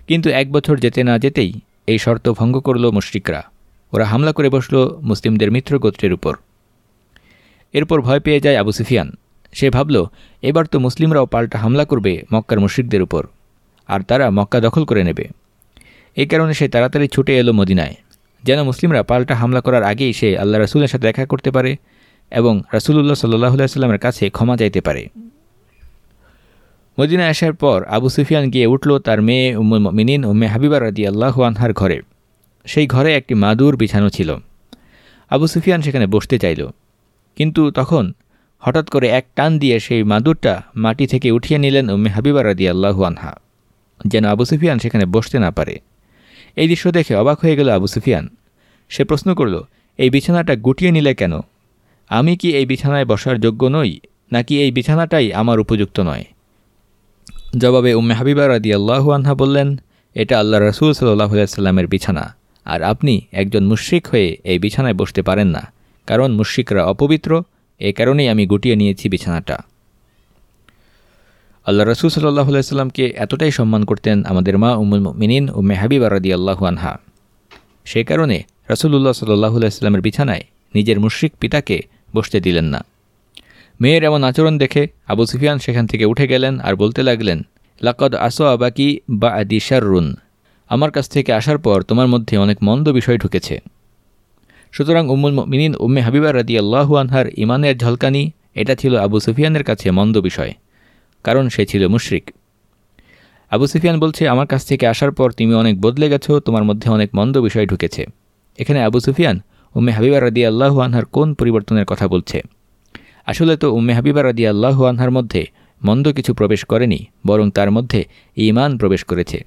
কিন্তু এক বছর যেতে না যেতেই এই শর্ত ভঙ্গ করল মুশরিকরা। ওরা হামলা করে বসল মুসলিমদের মিত্র গোত্রের উপর। এরপর ভয় পেয়ে যায় আবু সুফিয়ান। সে ভাবল, এবার তো মুসলিমরাও পাল্টা হামলা করবে মক্কার মুশ্রিকদের উপর, আর তারা মক্কা দখল করে নেবে। এই কারণে সে তাড়াতাড়ি ছুটে এলো মদিনায়। যেন মুসলিমরা পাল্টা হামলা করার আগেই সে আল্লাহ রাসুলের সাথে দেখা করতে পারে এবং রাসুলুল্লাহ সাল্লাহ সাল্লামের কাছে ক্ষমা চাইতে পারে। মদিনা আসার পর আবু সুফিয়ান গিয়ে উঠল তার মেয়ে উম্মুল মিনিন উম্মে হাবিবা রাদি আল্লাহ আনহার ঘরে। সেই ঘরে একটি মাদুর বিছানো ছিল। আবু সুফিয়ান সেখানে বসতে চাইল। কিন্তু তখন হঠাৎ করে এক টান দিয়ে সেই মাদুরটা মাটি থেকে উঠিয়ে নিলেন উম্মে হাবিবা রাদি আল্লাহু আনহা। যেন আবু সুফিয়ান সেখানে বসতে না পারে। এই দৃশ্য দেখে অবাক হয়ে গেল আবু সুফিয়ান। সে প্রশ্ন করল, এই বিছানাটা গুটিয়ে নিলে কেন? আমি কি এই বিছানায় বসার যোগ্য নই? নাকি এই বিছানাটাই আমার উপযুক্ত নয়? জবাবে উম্মে হাবিবা রাদি আল্লাহু আনহা বললেন, এটা আল্লাহ রসুল সাল্লাহ সাল্লামের বিছানা। আর আপনি একজন মুশ্রিক হয়ে এই বিছানায় বসতে পারেন না, কারণ মুশ্রিকরা অপবিত্র। এ কারণেই আমি গুটিয়ে নিয়েছি বিছানাটা। আল্লাহ রসুল সাল্লাহ সাল্লামকে এতটাই সম্মান করতেন আমাদের মা উমুল মিনিন ও মেহাবিবা রাদি আল্লাহু আনহা। সে কারণে রসুল্লাহ সাল্লাহ সাল্লামের বিছানায় নিজের মুশ্রিক পিতাকে বসতে দিলেন না। মেয়ের এমন আচরণ দেখে আবু সুফিয়ান সেখান থেকে উঠে গেলেন আর বলতে লাগলেন, লাকদ আসো আবাকি বা আদিশার রুন আমার কাছ থেকে আসার পর তোমার মধ্যে অনেক মন্দ বিষয় ঢুকেছে। সুতরাং উম্মুল মিনিন উম্মে হাবিবা রাদি আল্লাহু আনহার ইমানের ঝলকানি, এটা ছিল আবু সুফিয়ানের কাছে মন্দ বিষয়, কারণ সে ছিল মুশরিক। আবু সুফিয়ান বলছে, আমার কাছ থেকে আসার পর তুমি অনেক বদলে গেছো, তোমার মধ্যে অনেক মন্দ বিষয় ঢুকেছে। এখানে আবু সুফিয়ান উম্মে হাবিবা রাদি আল্লাহু আনহার কোন পরিবর্তনের কথা বলছে? আসলে তো উম্মে হাবিবা রাদি আল্লাহু আনহার মধ্যে মন্দ কিছু প্রবেশ করেনি, বরং তার মধ্যে ইমান প্রবেশ করেছে।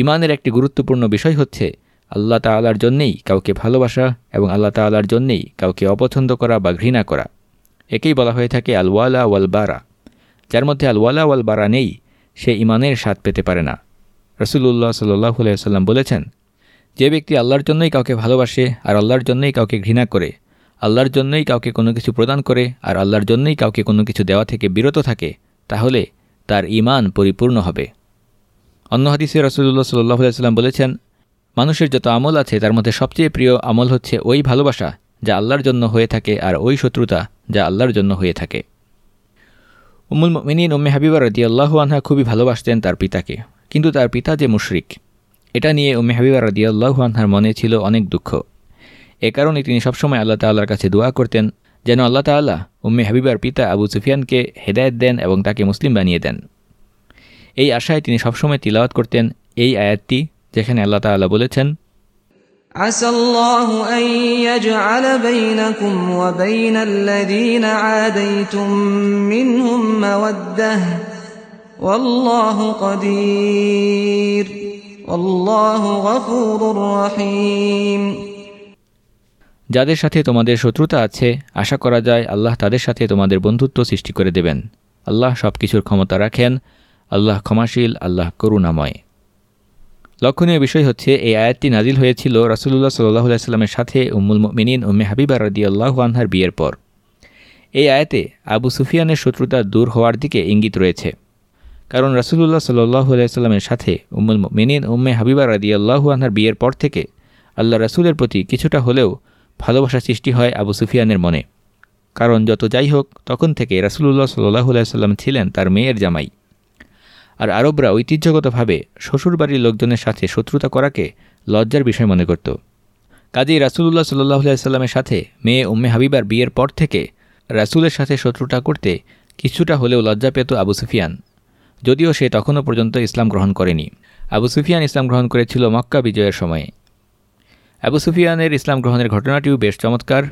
ইমানের একটি গুরুত্বপূর্ণ বিষয় হচ্ছে, আল্লাহ তালার জন্যেই কাউকে ভালোবাসা এবং আল্লাহ তালার জন্যেই কাউকে অপছন্দ করা বা ঘৃণা করা। একেই বলা হয়ে থাকে আলওয়ালা ওয়াল বারা যার মধ্যে আলওয়ালা ওয়াল বারা নেই, সে ইমানের স্বাদ পেতে পারে না। রসুল্লাহ সাল্লাহ সাল্লাম বলেছেন, যে ব্যক্তি আল্লাহর জন্যই কাউকে ভালোবাসে আর আল্লাহর জন্যই কাউকে ঘৃণা করে আল্লাহর জন্যই কাউকে কোনো কিছু প্রদান করে আর আল্লাহর জন্যই কাউকে কোনো কিছু দেওয়া থেকে বিরত থাকে, তাহলে তার ইমান পরিপূর্ণ হবে। অন্য হাদিসে রসুল্লাহ সাল্লাহ সাল্লাম বলেছেন, মানুষের যত আমল আছে, তার মধ্যে সবচেয়ে প্রিয় আমল হচ্ছে ওই ভালোবাসা, যা আল্লাহর জন্য হয়ে থাকে আর ওই শত্রুতা, যা আল্লাহর জন্য হয়ে থাকে। উমুল মিনীন উম্মে হাবিবা রদি আল্লাহ আনহা খুবই ভালোবাসতেন তার পিতাকে, কিন্তু তার পিতা যে মুশরিক, এটা নিয়ে উম্মে হাবিবা রদি আল্লাহ আনহার মনে ছিল অনেক দুঃখ। এ কারণে তিনি সবসময় আল্লাহ তাল্লাহর কাছে দোয়া করতেন যেন আল্লাহ তাল্লাহ উম্মে হাবিবার পিতা আবু সুফিয়ানকে হেদায়ত দেন এবং তাকে মুসলিম বানিয়ে দেন এই আশায় তিনি সবসময় তিলাওয়াত করতেন এই আয়াতটি যেখানে আল্লাহ তাল্লাহ বলেছেন عسى الله أن يجعل بينكم وبين الذين عاديتم منهم مودة والله قدير والله غفور رحيم যাদের সাথে তোমাদের শত্রুতা আছে, আশা করা যায় আল্লাহ তাদের সাথে তোমাদের বন্ধুত্ব সৃষ্টি করে দেবেন। আল্লাহ সব কিছুর ক্ষমতা রাখেন। আল্লাহ ক্ষমাশীল, আল্লাহ করুণাময়। লক্ষণীয় বিষয় হচ্ছে, এই আয়াতটি নাজিল হয়েছিল রাসুলুল্লাহ সাল্লাহ সাল্লামের সাথে উম্মুল মিনিন উম্মে হাবিবা রদি আল্লাহ আনহার বিয়ের পর। এই আয়াতে আবু সুফিয়ানের শত্রুতা দূর হওয়ার দিকে ইঙ্গিত রয়েছে। কারণ রাসুলুল্লাহ সাল্লাহ সাল্লামের সাথে উম্মুল মিনিন উম্মে হাবিবা রদি আল্লাহ আনহার বিয়ের পর থেকে আল্লাহ রাসুলের প্রতি কিছুটা হলেও ভালোবাসা সৃষ্টি হয় আবু সুফিয়ানের মনে। কারণ যত যাই হোক, তখন থেকে রাসুলুল্লাহ সাল্লাহ সাল্লাম ছিলেন তার মেয়ের জামাই। আর আরবরা ঐতিহ্যগতভাবে শ্বশুরবাড়ির লোকজনের সাথে শত্রুতা করাকে লজ্জার বিষয় মনে করত। কাজী রাসুলুল্লাহ সাল্লাহ সাল্লামের সাথে মেয়ে উম্মে হাবিবার বিয়ের পর থেকে রাসুলের সাথে শত্রুতা করতে কিছুটা হলেও লজ্জা পেত আবু সুফিয়ান। যদিও সে তখনও পর্যন্ত ইসলাম গ্রহণ করেনি। আবু সুফিয়ান ইসলাম গ্রহণ করেছিল মক্কা বিজয়ের সময়ে। আবু সুফিয়ানের ইসলাম গ্রহণের ঘটনাটিও বেশ চমৎকার।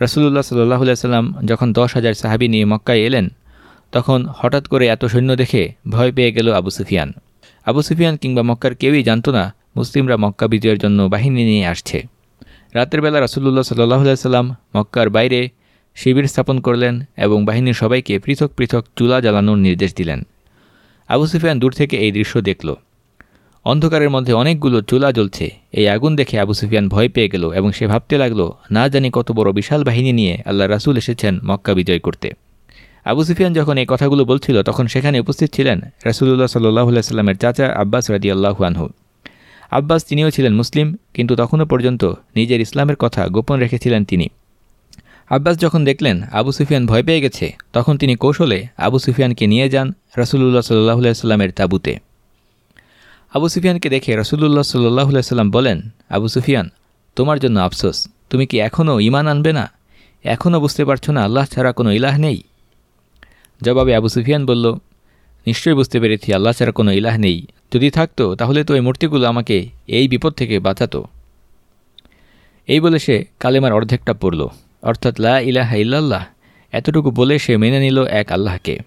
রাসুলুল্লাহ সাল্লাহ সাল্লাম যখন দশ হাজার সাহাবি নিয়ে মক্কায় এলেন, তখন হঠাৎ করে এত সৈন্য দেখে ভয় পেয়ে গেল আবু সুফিয়ান। আবু সুফিয়ান কিংবা মক্কার কেউই জানত না মুসলিমরা মক্কা বিজয়ের জন্য বাহিনী নিয়ে আসছে। রাতের বেলা রাসুল্লাহ সাল্লাহ সাল্লাম মক্কার বাইরে শিবির স্থাপন করলেন এবং বাহিনীর সবাইকে পৃথক পৃথক চুলা জ্বালানোর নির্দেশ দিলেন। আবু সুফিয়ান দূর থেকে এই দৃশ্য দেখল। অন্ধকারের মধ্যে অনেকগুলো চুলা জ্বলছে। এই আগুন দেখে আবু সুফিয়ান ভয় পেয়ে গেল এবং সে ভাবতে লাগল, না জানি কত বড় বিশাল বাহিনী নিয়ে আল্লাহ রাসুল এসেছেন মক্কা বিজয় করতে। আবু সুফিয়ান যখন এই কথাগুলো বলছিল, তখন সেখানে উপস্থিত ছিলেন রাসুলুল্লাহ সাল্লাহ সাল্লামের চাচা আব্বাস রাজি আল্লাহু আনহু। আব্বাস তিনিও ছিলেন মুসলিম, কিন্তু তখনও পর্যন্ত নিজের ইসলামের কথা গোপন রেখেছিলেন তিনি। আব্বাস যখন দেখলেন আবু সুফিয়ান ভয় পেয়ে গেছে, তখন তিনি কৌশলে আবু সুফিয়ানকে নিয়ে যান রাসুলুল্লাহ সাল্লাহ সাল্লামের তাবুতে। আবু সুফিয়ানকে দেখে রসুল্লাহ সাল্লাহ সাল্লাম বলেন, আবু সুফিয়ান, তোমার জন্য আফসোস, তুমি কি এখনও ইমান আনবে না? এখনও বুঝতে পারছ না, আল্লাহ ছাড়া কোনো ইলাহ নেই? জবাবে আবু সুফিয়ান বলল, নিশ্চয়ই বুঝতে পেরেছি, আল্লাহ ছাড়া কোনো ইলাহ নেই। যদি থাকতো, তাহলে তো এই মূর্তিগুলো আমাকে এই বিপদ থেকে বাঁচাতো। এই বলে সে কালেমার অর্ধেকটা পড়ল। অর্থাৎ, লা ইলাহা ইল্লাল্লাহ, এতটুকু বলে সে মেনে নিল এক আল্লাহকে।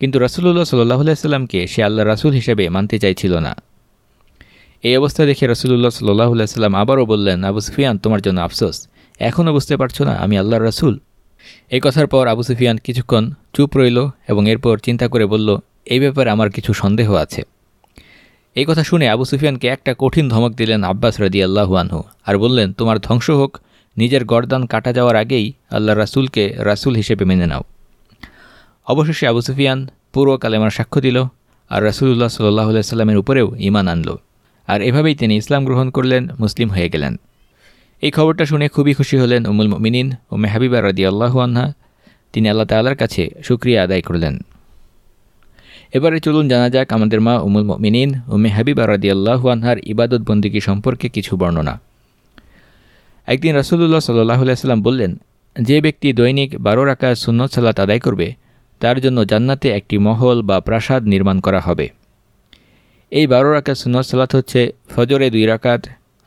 কিন্তু রাসুল্লাহ সাল্লাহ সাল্লামকে সে আল্লাহ রাসুল হিসেবে মানতে চাইছিল না। এই অবস্থা দেখে রসুল্লাহ সাল্লাহ সাল্লাম আবারও বললেন, আবু সুফিয়ান, তোমার জন্য আফসোস। এখনও বুঝতে পারছ না, আমি আল্লাহর রাসুল। এই কথার পর আবু সুফিয়ান কিছুক্ষণ চুপ রইল এবং এরপর চিন্তা করে বলল, এই ব্যাপারে আমার কিছু সন্দেহ আছে। এই কথা শুনে আবু সুফিয়ানকে একটা কঠিন ধমক দিলেন আব্বাস রদি আল্লাহু আনহু আর বললেন, তোমার ধ্বংস হোক, নিজের গরদান কাটা যাওয়ার আগেই আল্লাহ রাসুলকে রাসুল হিসেবে মেনে নাও। অবশেষে আবু সুফিয়ান পুরো কালেমার সাক্ষ্য দিল আর রাসুলুল্লাহ সাল্লাহ সাল্লামের উপরেও ইমান আনল। আর এভাবেই তিনি ইসলাম গ্রহণ করলেন, মুসলিম হয়ে গেলেন। এই খবরটা শুনে খুবই খুশি হলেন উমুল মিনিন ও মেহাবিবা রাদি আল্লাহু আনহা। তিনি আল্লাহ তাল্লার কাছে সুক্রিয়া আদায় করলেন। এবারে চলুন জানা যাক আমাদের মা উমুল মিনিন ও মেহাবিবা রাদি আল্লাহু আনহার ইবাদত বন্দিগি সম্পর্কে কিছু বর্ণনা। একদিন রাসুলুল্লাহ সাল্লাহ সাল্লাম বললেন, যে ব্যক্তি দৈনিক বারো রাকাত সুন্নত সালাত আদায় করবে, তার জন্য জান্নাতে একটি মহল বা প্রাসাদ নির্মাণ করা হবে। এই বারো রাকাত সুন্নত সালাত হচ্ছে ফজরে দুই রাকাত,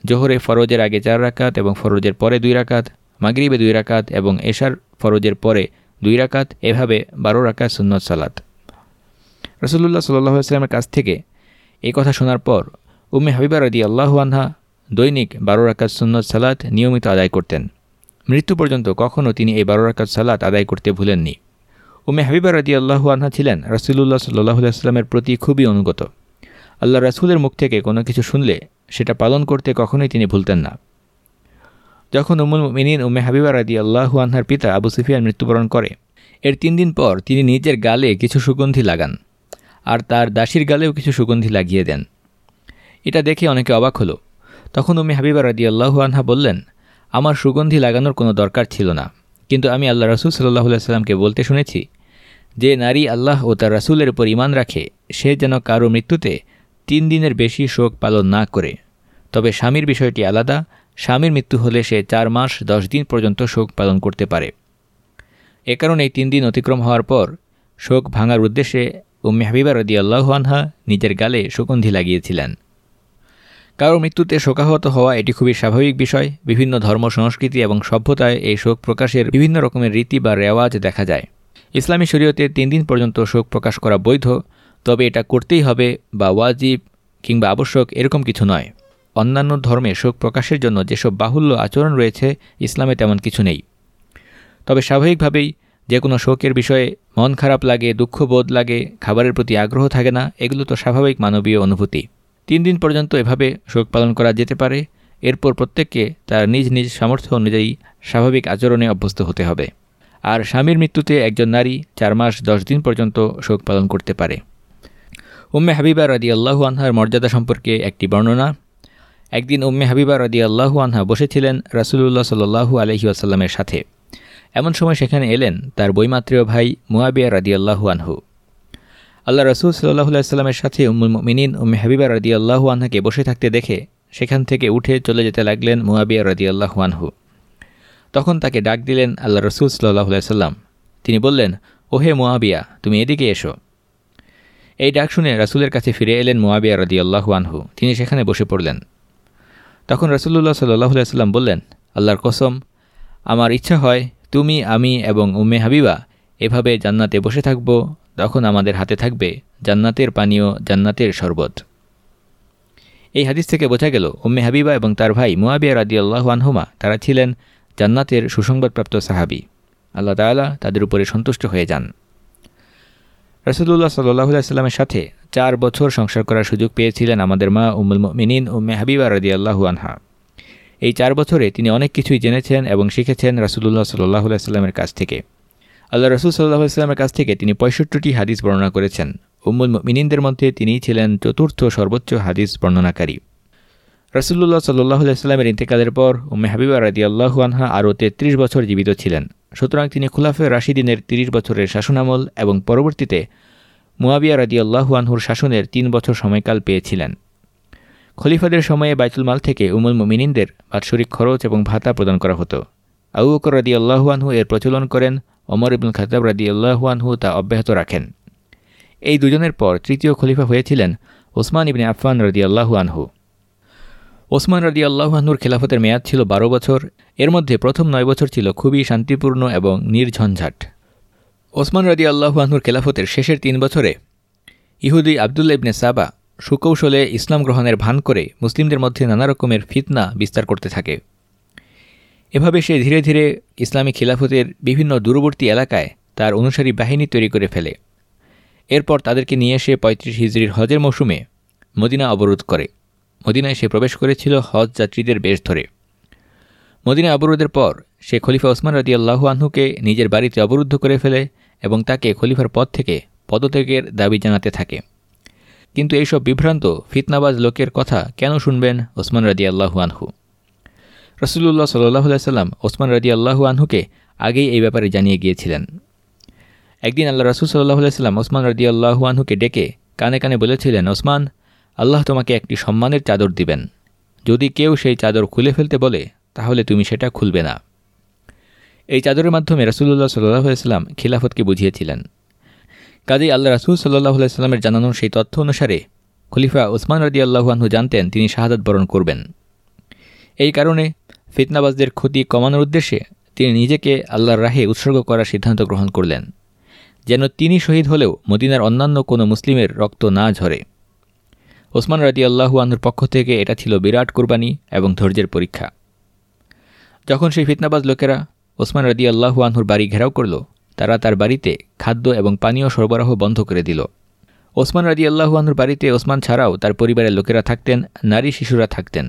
জোহরে ফরজের আগে চার রাকাত এবং ফরজের পরে দুই রাকাত, মাগরিবে দুই রাকাত এবং এশার ফরজের পরে দুই রাকাত। এভাবে বারো রাকাত সুন্নত সালাত। রসুল্লাহ সাল্লাহ কাছ থেকে এই কথা শোনার পর উম্মে হাবিবা রদি আল্লাহু আনহা দৈনিক বারো রাকাত সুন্নত সালাত নিয়মিত আদায় করতেন। মৃত্যু পর্যন্ত কখনও তিনি এই বারো রাকাত সালাত আদায় করতে ভুলেননি। উমে হাবিবা রদি আল্লাহু আনহা ছিলেন রসুল্লাহ সাল্লাহ আসলামের প্রতি খুবই অনুগত। আল্লাহ রাসুলের মুখ থেকে কোনো কিছু শুনলে সেটা পালন করতে কখনোই তিনি ভুলতেন না। যখন উমুল মিনিন উমে হাবিবা রাদি আল্লাহু আনহার পিতা আবু সুফিয়ান মৃত্যুবরণ করে, এর তিন দিন পর তিনি নিজের গালে কিছু সুগন্ধি লাগান আর তার দাসীর গালেও কিছু সুগন্ধি লাগিয়ে দেন। এটা দেখে অনেকে অবাক হলো। তখন উম্মে হাবিবা রাদি আল্লাহু আনহা বললেন, আমার সুগন্ধি লাগানোর কোনো দরকার ছিল না, কিন্তু আমি আল্লাহ রসুল সাল্লাহ সাল্লামকে বলতে শুনেছি যে নারী আল্লাহ ও তার রাসুলের উপর ইমান রাখে, সে যেন কারও মৃত্যুতে তিন দিনের বেশি শোক পালন না করে। তবে স্বামীর বিষয়টি আলাদা, স্বামীর মৃত্যু হলে সে চার মাস, দশ দিন পর্যন্ত শোক পালন করতে পারে। এ কারণে তিন দিন অতিক্রম হওয়ার পর শোক ভাঙার উদ্দেশ্যে উম্মে হাবিবা রদি আনহা নিজের গালে সুগন্ধি লাগিয়েছিলেন। কারও মৃত্যুতে শোকাহত হওয়া এটি খুবই স্বাভাবিক বিষয়। বিভিন্ন ধর্ম, সংস্কৃতি এবং সভ্যতায় এই শোক প্রকাশের বিভিন্ন রকমের রীতি বা রেওয়াজ দেখা যায়। ইসলামী শরীয়তে তিন দিন পর্যন্ত শোক প্রকাশ করা বৈধ। তবে এটা করতেই হবে বা ওয়াজিব কিংবা আবশ্যক এরকম কিছু নয়। অন্যান্য ধর্মে শোক প্রকাশের জন্য যেসব বাহুল্য আচরণ রয়েছে, ইসলামে তেমন কিছু নেই। তবে স্বাভাবিকভাবেই যে কোনো শোকের বিষয়ে মন খারাপ লাগে দুঃখবোধ লাগে, খাবারের প্রতি আগ্রহ থাকে না, এগুলো তো স্বাভাবিক মানবীয় অনুভূতি। তিন দিন পর্যন্ত এভাবে শোক পালন করা যেতে পারে, এরপর প্রত্যেককে তার নিজ নিজ সামর্থ্য অনুযায়ী স্বাভাবিক আচরণে অভ্যস্ত হতে হবে। আর স্বামীর মৃত্যুতে একজন নারী চার মাস দশ দিন পর্যন্ত শোক পালন করতে পারে। উম্মে হাবিবা রাদি আল্লাহু আনহার মর্যাদা সম্পর্কে একটি বর্ণনা। একদিন উম্মে হাবিবা রাদি আল্লাহু আনহা বসেছিলেন রাসুলুল্লাহ সাল্লু আলহি আসাল্লামের সাথে। এমন সময় সেখানে এলেন তার বইমাত্রীয় ভাই মুয়াবিয়া রাদি আল্লাহু আনহু। আল্লাহ রসুল সাল্লাহ সাল্লামের সাথে উম্মুল মিনিন উম্মে হাবিবা রাদি আল্লাহু আনহাকে বসে থাকতে দেখে সেখান থেকে উঠে চলে যেতে লাগলেন মুয়াবিয়া রাদি আল্লাহু আনহু। তখন তাকে ডাক দিলেন আল্লাহ রসুল সাল্লাহ সাল্লাম তিনি বললেন, ওহে মোয়াবিয়া, তুমি এদিকে এসো। এই ডাক শুনে রাসুলের কাছে ফিরে এলেন মোয়াবিয়া রদি আল্লাহু আনহু। তিনি সেখানে বসে পড়লেন। তখন রসুল্লাহ সাল্লাহ সাল্লাম বললেন, আল্লাহর কসম, আমার ইচ্ছা হয় তুমি, আমি এবং উম্মে হাবিবা এভাবে জান্নাতে বসে থাকব, তখন আমাদের হাতে থাকবে জান্নাতের পানীয়, জান্নাতের শরবত। এই হাদিস থেকে বোঝা গেল, উম্মে হাবিবা এবং তার ভাই মুয়াবিয়া রাদি আল্লাহ আনহুমা, তারা ছিলেন জান্নাতের সুসংবাদপ্রাপ্ত সাহাবি। আল্লাহ তালা তাদের উপরে সন্তুষ্ট হয়ে যান। রসদুল্লাহ সাল্লাহ সাল্লামের সাথে চার বছর সংসার করার সুযোগ পেয়েছিলেন আমাদের মা উমুল মিনিন উম্মে হাবিবা রাদি আল্লাহু আনহা। এই চার বছরে তিনি অনেক কিছুই জেনেছেন এবং শিখেছেন রাসুলুল্লাহ সাল্লাহ সাল্লামের কাছ থেকে। আল্লাহ রসুল সাল্লাহ সাল্লামের কাছ থেকে তিনি পঁয়ষট্টিটি হাদিস বর্ণনা করেছেন। উম্মুল মিনিনদের মধ্যে তিনিই ছিলেন চতুর্থ সর্বোচ্চ হাদিস বর্ণনাকারী। রসুল্লাহ সাল্লাহ সাল্লামের ইন্তেকালের পর উম্মে হাবিবা রাদি আল্লাহু আনহা আরও তেত্রিশ বছর জীবিত ছিলেন। সুতরাং তিনি খুলাফে রাশিদিনের তিরিশ বছরের শাসনামল এবং পরবর্তীতে মুয়াবিয়া রাদি আল্লাহু আনহুর শাসনের তিন বছর সময়কাল পেয়েছিলেন। খলিফাদের সময়ে বাইতুল মাল থেকে উমুল মিনিনদের বাৎসরিক খরচ এবং ভাতা প্রদান করা হতো। আউ বকর রাদি আল্লাহু আনহু এর প্রচলন করেন অমর ইবুল খাতাব রাদি আল্লাহু আনহু তা অব্যাহত রাখেন। এই দুজনের পর তৃতীয় খলিফা হয়েছিলেন ওসমান ইবনে আফফান রদি আল্লাহু আনহু। ওসমান রদি আল্লাহানুর খেলাফতের মেয়াদ ছিল বারো বছর। এর মধ্যে প্রথম নয় বছর ছিল খুবই শান্তিপূর্ণ এবং নির্ঝঞ্ঝাট। ওসমান রদি আল্লাহানুর খেলাফতের শেষের তিন বছরে ইহুদি আবদুল্লা ইবনে সাবা সুকৌশলে ইসলাম গ্রহণের ভান করে মুসলিমদের মধ্যে নানা রকমের ফিতনা বিস্তার করতে থাকে। এভাবে সে ধীরে ধীরে ইসলামী খিলাফতের বিভিন্ন দূরবর্তী এলাকায় তার অনুসারী বাহিনী তৈরি করে ফেলে। এরপর তাদেরকে নিয়ে এসে পঁয়ত্রিশ হিজড়ির হজের মৌসুমে মদিনা অবরোধ করে। মদিনায় সে প্রবেশ করেছিল হজ যাত্রীদের বেশ ধরে। মদিনা অবরোধের পর সে খলিফা ওসমান রাজি আল্লাহু আহ্নুকে নিজের বাড়িতে অবরুদ্ধ করে ফেলে এবং তাকে খলিফার পদ থেকে পদত্যাগের দাবি জানাতে থাকে। কিন্তু এইসব বিভ্রান্ত, ফিতনাবাজ লোকের কথা কেন শুনবেন ওসমান রাজি আল্লাহু আনহু রসুল্লাহ সাল্লাহ সাল্লাম ওসমান রাজি আল্লাহু আনহুকে আগেই এই ব্যাপারে জানিয়ে গিয়েছিলেন। একদিন আল্লাহ রসুল সাল্লাহ সাল্লাম ওসমান রাজি আল্লাহু আনহুকে ডেকে কানে কানে বলেছিলেন, ওসমান আল্লাহ তোমাকে একটি সম্মানের চাদর দিবেন। যদি কেউ সেই চাদর খুলে ফেলতে বলে, তাহলে তুমি সেটা খুলবে না। এই চাদরের মাধ্যমে রাসুল্লাহ সাল্লাহ খিলাফতকে বুঝিয়েছিলেন। কাজেই আল্লাহ রাসুল সাল্লাহ সাল্লামের জানানোর সেই তথ্য অনুসারে খলিফা ওসমান রদি আল্লাহানহু জানতেন তিনি শাহাদাত বরণ করবেন। এই কারণে ফিতনাবাজদের ক্ষতি কমানোর উদ্দেশ্যে তিনি নিজেকে আল্লাহর রাহে উৎসর্গ করার সিদ্ধান্ত গ্রহণ করলেন, যেন তিনি শহীদ হলেও মদিনার অন্যান্য কোনো মুসলিমের রক্ত না ঝরে। ওসমান রাজি আল্লাহু আনহুর পক্ষ থেকে এটা ছিল বিরাট কোরবানি এবং ধৈর্যের পরীক্ষা। যখন সেই ফিতনাবাজ লোকেরা ওসমান রাজি আল্লাহু আনহুর বাড়ি ঘেরাও করল, তারা তার বাড়িতে খাদ্য এবং পানীয় সরবরাহ বন্ধ করে দিল। ওসমান রাজি আল্লাহু আনহুর বাড়িতে ওসমান ছাড়াও তার পরিবারের লোকেরা থাকতেন, নারী শিশুরা থাকতেন।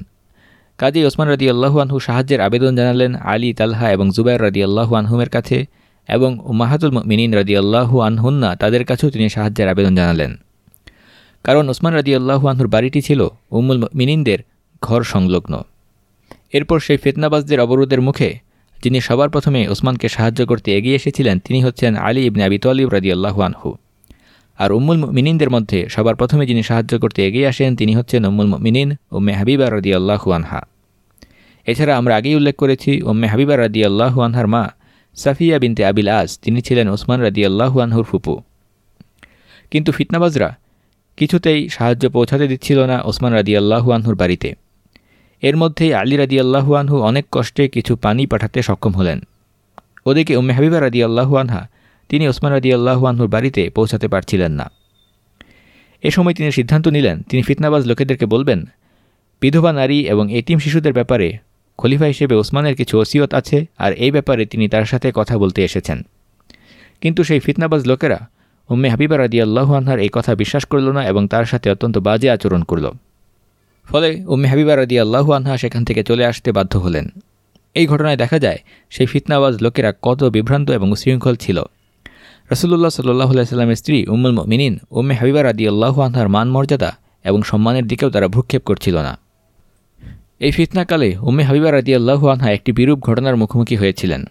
কাজী ওসমান রাজি আল্লাহু আনহু সাহায্যের আবেদন জানালেন আলী, তালহা এবং জুবাইর রাজি আল্লাহু আনহুমের কাছে এবং মাহাতুল মিনিন রাজি আল্লাহু আনহুন্না তাদের কাছেও তিনি সাহায্যের আবেদন জানালেন। কারণ ওসমান রাদি আল্লাহুয়ানহুর বাড়িটি ছিল উম্মুল মিনিনদের ঘর সংলগ্ন। এরপর সেই ফেতনাবাজদের অবরোধের মুখে, যিনি সবার প্রথমে ওসমানকে সাহায্য করতে এগিয়ে এসেছিলেন, তিনি হচ্ছেন আলী ইবনে আবি তলিব রাদি আল্লাহুয়ানহু আর উম্মুল মিনিনদের মধ্যে সবার প্রথমে যিনি সাহায্য করতে এগিয়ে আসেন, তিনি হচ্ছেন উম্মুল মিনিন উম্মে হাবিবা রাদি আল্লাহুয়ানহা এছাড়া আমরা আগেই উল্লেখ করেছি, উম্মে হাবিবা রাদি আল্লাহুয়ানহার মা সাফিয়া বিনতে আবিল আজ, তিনি ছিলেন ওসমান রাদি আল্লাহুয়ানহুর ফুপু। কিন্তু ফিতনাবাজরা কিছুতেই সাহায্য পৌঁছাতে দিচ্ছিল না ওসমান রাদি আল্লাহুয়ানহুর বাড়িতে। এর মধ্যেই আলী রাদি আল্লাহুয়ানহু অনেক কষ্টে কিছু পানি পাঠাতে সক্ষম হলেন। ওদিকে উম্মে হাবিবা রাদি আল্লাহুয়ানহা তিনি ওসমান রাদি আল্লাহুয়ানহুর বাড়িতে পৌঁছাতে পারছিলেন না। এ সময় তিনি সিদ্ধান্ত নিলেন, তিনি ফিতনাবাজ লোকেদেরকে বলবেন, বিধবা নারী এবং এতিম শিশুদের ব্যাপারে খলিফা হিসেবে ওসমানের কিছু ওসিয়ত আছে, আর এই ব্যাপারে তিনি তার সাথে কথা বলতে এসেছেন। কিন্তু সেই ফিতনাবাজ লোকেরা উম্মে হাবিবা রাদি আল্লাহুয়ানহার এই কথা বিশ্বাস করল না এবং তার সাথে অত্যন্ত বাজে আচরণ করল। ফলে উম্মে হাবিবা রাদি আল্লাহু আনহা সেখান থেকে চলে আসতে বাধ্য হলেন। এই ঘটনায় দেখা যায়, সেই ফিতনাবাজ লোকেরা কত বিভ্রান্ত এবং উশৃঙ্খল ছিল। রসুল্লাহ সাল্লাহ সাল্লামের স্ত্রী উম্মুল মিনিন উম্মে হাবিবা রাদি আল্লাহু আনহার মান মর্যাদা এবং সম্মানের দিকেও তারা ভ্রুক্ষেপ করছিল না। এই ফিতনাকালে উম্মে হাবিবা রাদি আল্লাহু আনহা একটি বিরূপ ঘটনার মুখোমুখি হয়েছিলেন।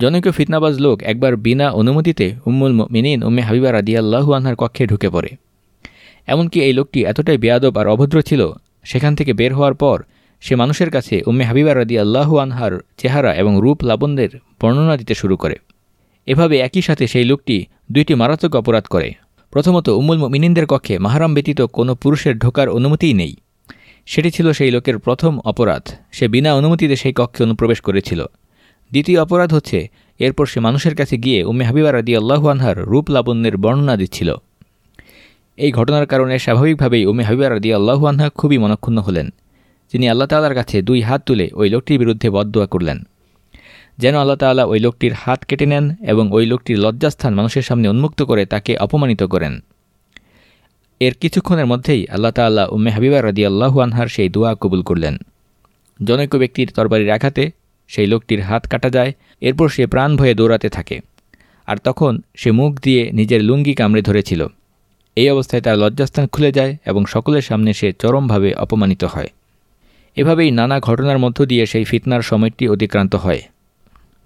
জনৈক ফিতনাবাজ লোক একবার বিনা অনুমতিতে উম্মুল মিনিন উম্মে হাবিবা রাদি আল্লাহু আনহার কক্ষে ঢুকে পড়ে। এমনকি এই লোকটি এতটাই বেয়াদব আর অভদ্র ছিল, সেখান থেকে বের হওয়ার পর সে মানুষের কাছে উম্মে হাবিবা রাদি আল্লাহু আনহার চেহারা এবং রূপ লাবণদের বর্ণনা দিতে শুরু করে। এভাবে একই সাথে সেই লোকটি দুইটি মারাত্মক অপরাধ করে। প্রথমত, উম্মুল মিনিনদের কক্ষে মাহারাম ব্যতীত কোনো পুরুষের ঢোকার অনুমতিই নেই। সেটি ছিল সেই লোকের প্রথম অপরাধ। সে বিনা অনুমতিতে সেই কক্ষে অনুপ্রবেশ করেছিল। দ্বিতীয় অপরাধ হচ্ছে, এরপর সে মানুষের কাছে গিয়ে উম্মে হাবিবা রাদি আল্লাহু আনহার রূপ লাবণ্যের বর্ণনা দিচ্ছিল। এই ঘটনার কারণে স্বাভাবিকভাবেই উমে হাবিবা রাদি আল্লাহু আনহা খুবই মনক্ষুণ্ণ হলেন তিনি আল্লাহ তাল্লার কাছে দুই হাত তুলে ওই লোকটির বিরুদ্ধে বদোয়া করলেন। যেন আল্লাহ তাল্লাহ ওই লোকটির হাত কেটে নেন এবং ওই লোকটির লজ্জাস্থান মানুষের সামনে উন্মুক্ত করে তাকে অপমানিত করেন। এর কিছুক্ষণের মধ্যেই আল্লাহ তাল্লাহ উম্মে হাবিবা রাদি আল্লাহু আনহার সেই দোয়া কবুল করলেন। জনৈক ব্যক্তির তরবারির আঘাতে সেই লোকটির হাত কাটা যায়, এরপর সে প্রাণ ভয়ে দৌড়াতে থাকে। আর তখন সে মুখ দিয়ে নিজের লুঙ্গি কামড়ে ধরেছিল। এই অবস্থায় তার লজ্জাস্থান খুলে যায় এবং সকলের সামনে সে চরমভাবে অপমানিত হয়। এভাবেই নানা ঘটনার মধ্য দিয়ে সেই ফিতনার সময়টি অতিক্রান্ত হয়।